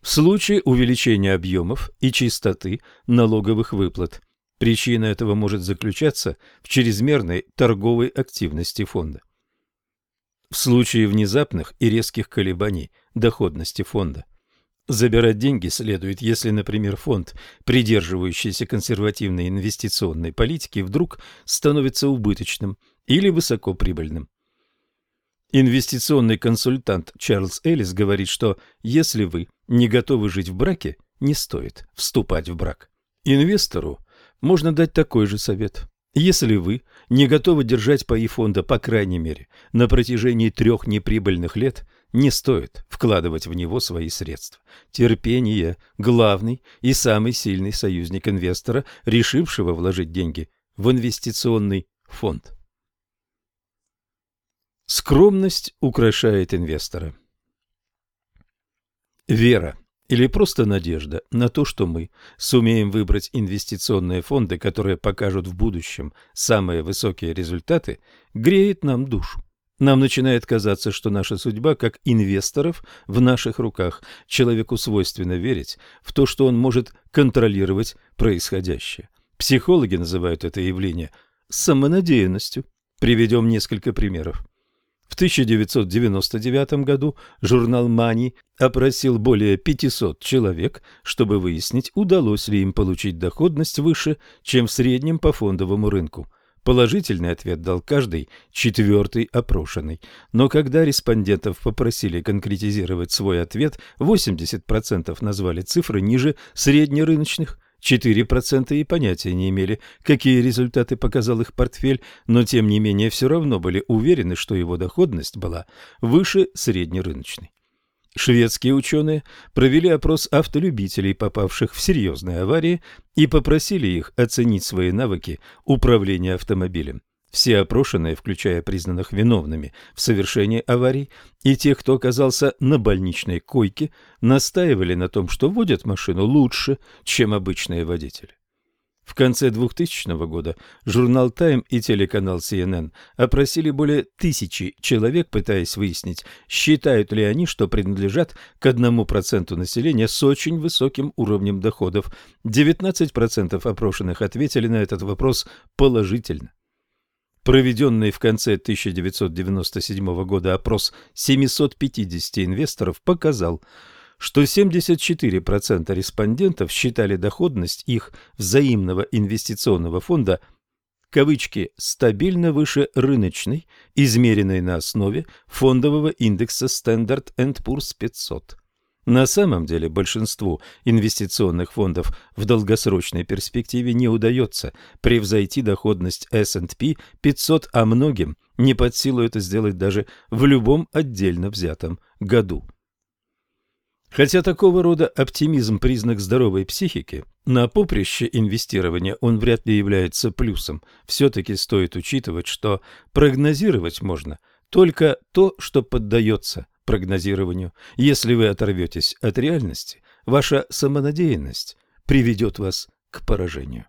В случае увеличения объемов и чистоты налоговых выплат – Причина этого может заключаться в чрезмерной торговой активности фонда. В случае внезапных и резких колебаний доходности фонда Забирать деньги следует, если, например, фонд, придерживающийся консервативной инвестиционной политики, вдруг становится убыточным или высокоприбыльным. Инвестиционный консультант Чарльз Эллис говорит, что если вы не готовы жить в браке, не стоит вступать в брак. Инвестору можно дать такой же совет. Если вы не готовы держать паи фонда, по крайней мере, на протяжении трех неприбыльных лет, не стоит вкладывать в него свои средства. Терпение – главный и самый сильный союзник инвестора, решившего вложить деньги в инвестиционный фонд. Скромность украшает инвестора. Вера или просто надежда на то, что мы сумеем выбрать инвестиционные фонды, которые покажут в будущем самые высокие результаты, греет нам душу. Нам начинает казаться, что наша судьба, как инвесторов, в наших руках. Человеку свойственно верить в то, что он может контролировать происходящее. Психологи называют это явление самонадеянностью. Приведем несколько примеров. В 1999 году журнал «Мани» опросил более 500 человек, чтобы выяснить, удалось ли им получить доходность выше, чем в среднем по фондовому рынку. Положительный ответ дал каждый четвертый опрошенный. Но когда респондентов попросили конкретизировать свой ответ, 80% назвали цифры ниже среднерыночных, 4% и понятия не имели, какие результаты показал их портфель, но тем не менее все равно были уверены, что его доходность была выше среднерыночной. Шведские ученые провели опрос автолюбителей, попавших в серьезные аварии, и попросили их оценить свои навыки управления автомобилем. Все опрошенные, включая признанных виновными в совершении аварий, и тех, кто оказался на больничной койке, настаивали на том, что водят машину лучше, чем обычные водители. В конце 2000 года журнал Time и телеканал CNN опросили более тысячи человек, пытаясь выяснить, считают ли они, что принадлежат к одному проценту населения с очень высоким уровнем доходов. 19% опрошенных ответили на этот вопрос положительно. Проведенный в конце 1997 года опрос 750 инвесторов показал, что 74% респондентов считали доходность их взаимного инвестиционного фонда кавычки «стабильно выше рыночной, измеренной на основе фондового индекса Standard Poor's 500». На самом деле большинству инвестиционных фондов в долгосрочной перспективе не удается превзойти доходность S&P 500, а многим не под силу это сделать даже в любом отдельно взятом году. Хотя такого рода оптимизм – признак здоровой психики, на поприще инвестирования он вряд ли является плюсом. Все-таки стоит учитывать, что прогнозировать можно только то, что поддается прогнозированию. Если вы оторветесь от реальности, ваша самонадеянность приведет вас к поражению.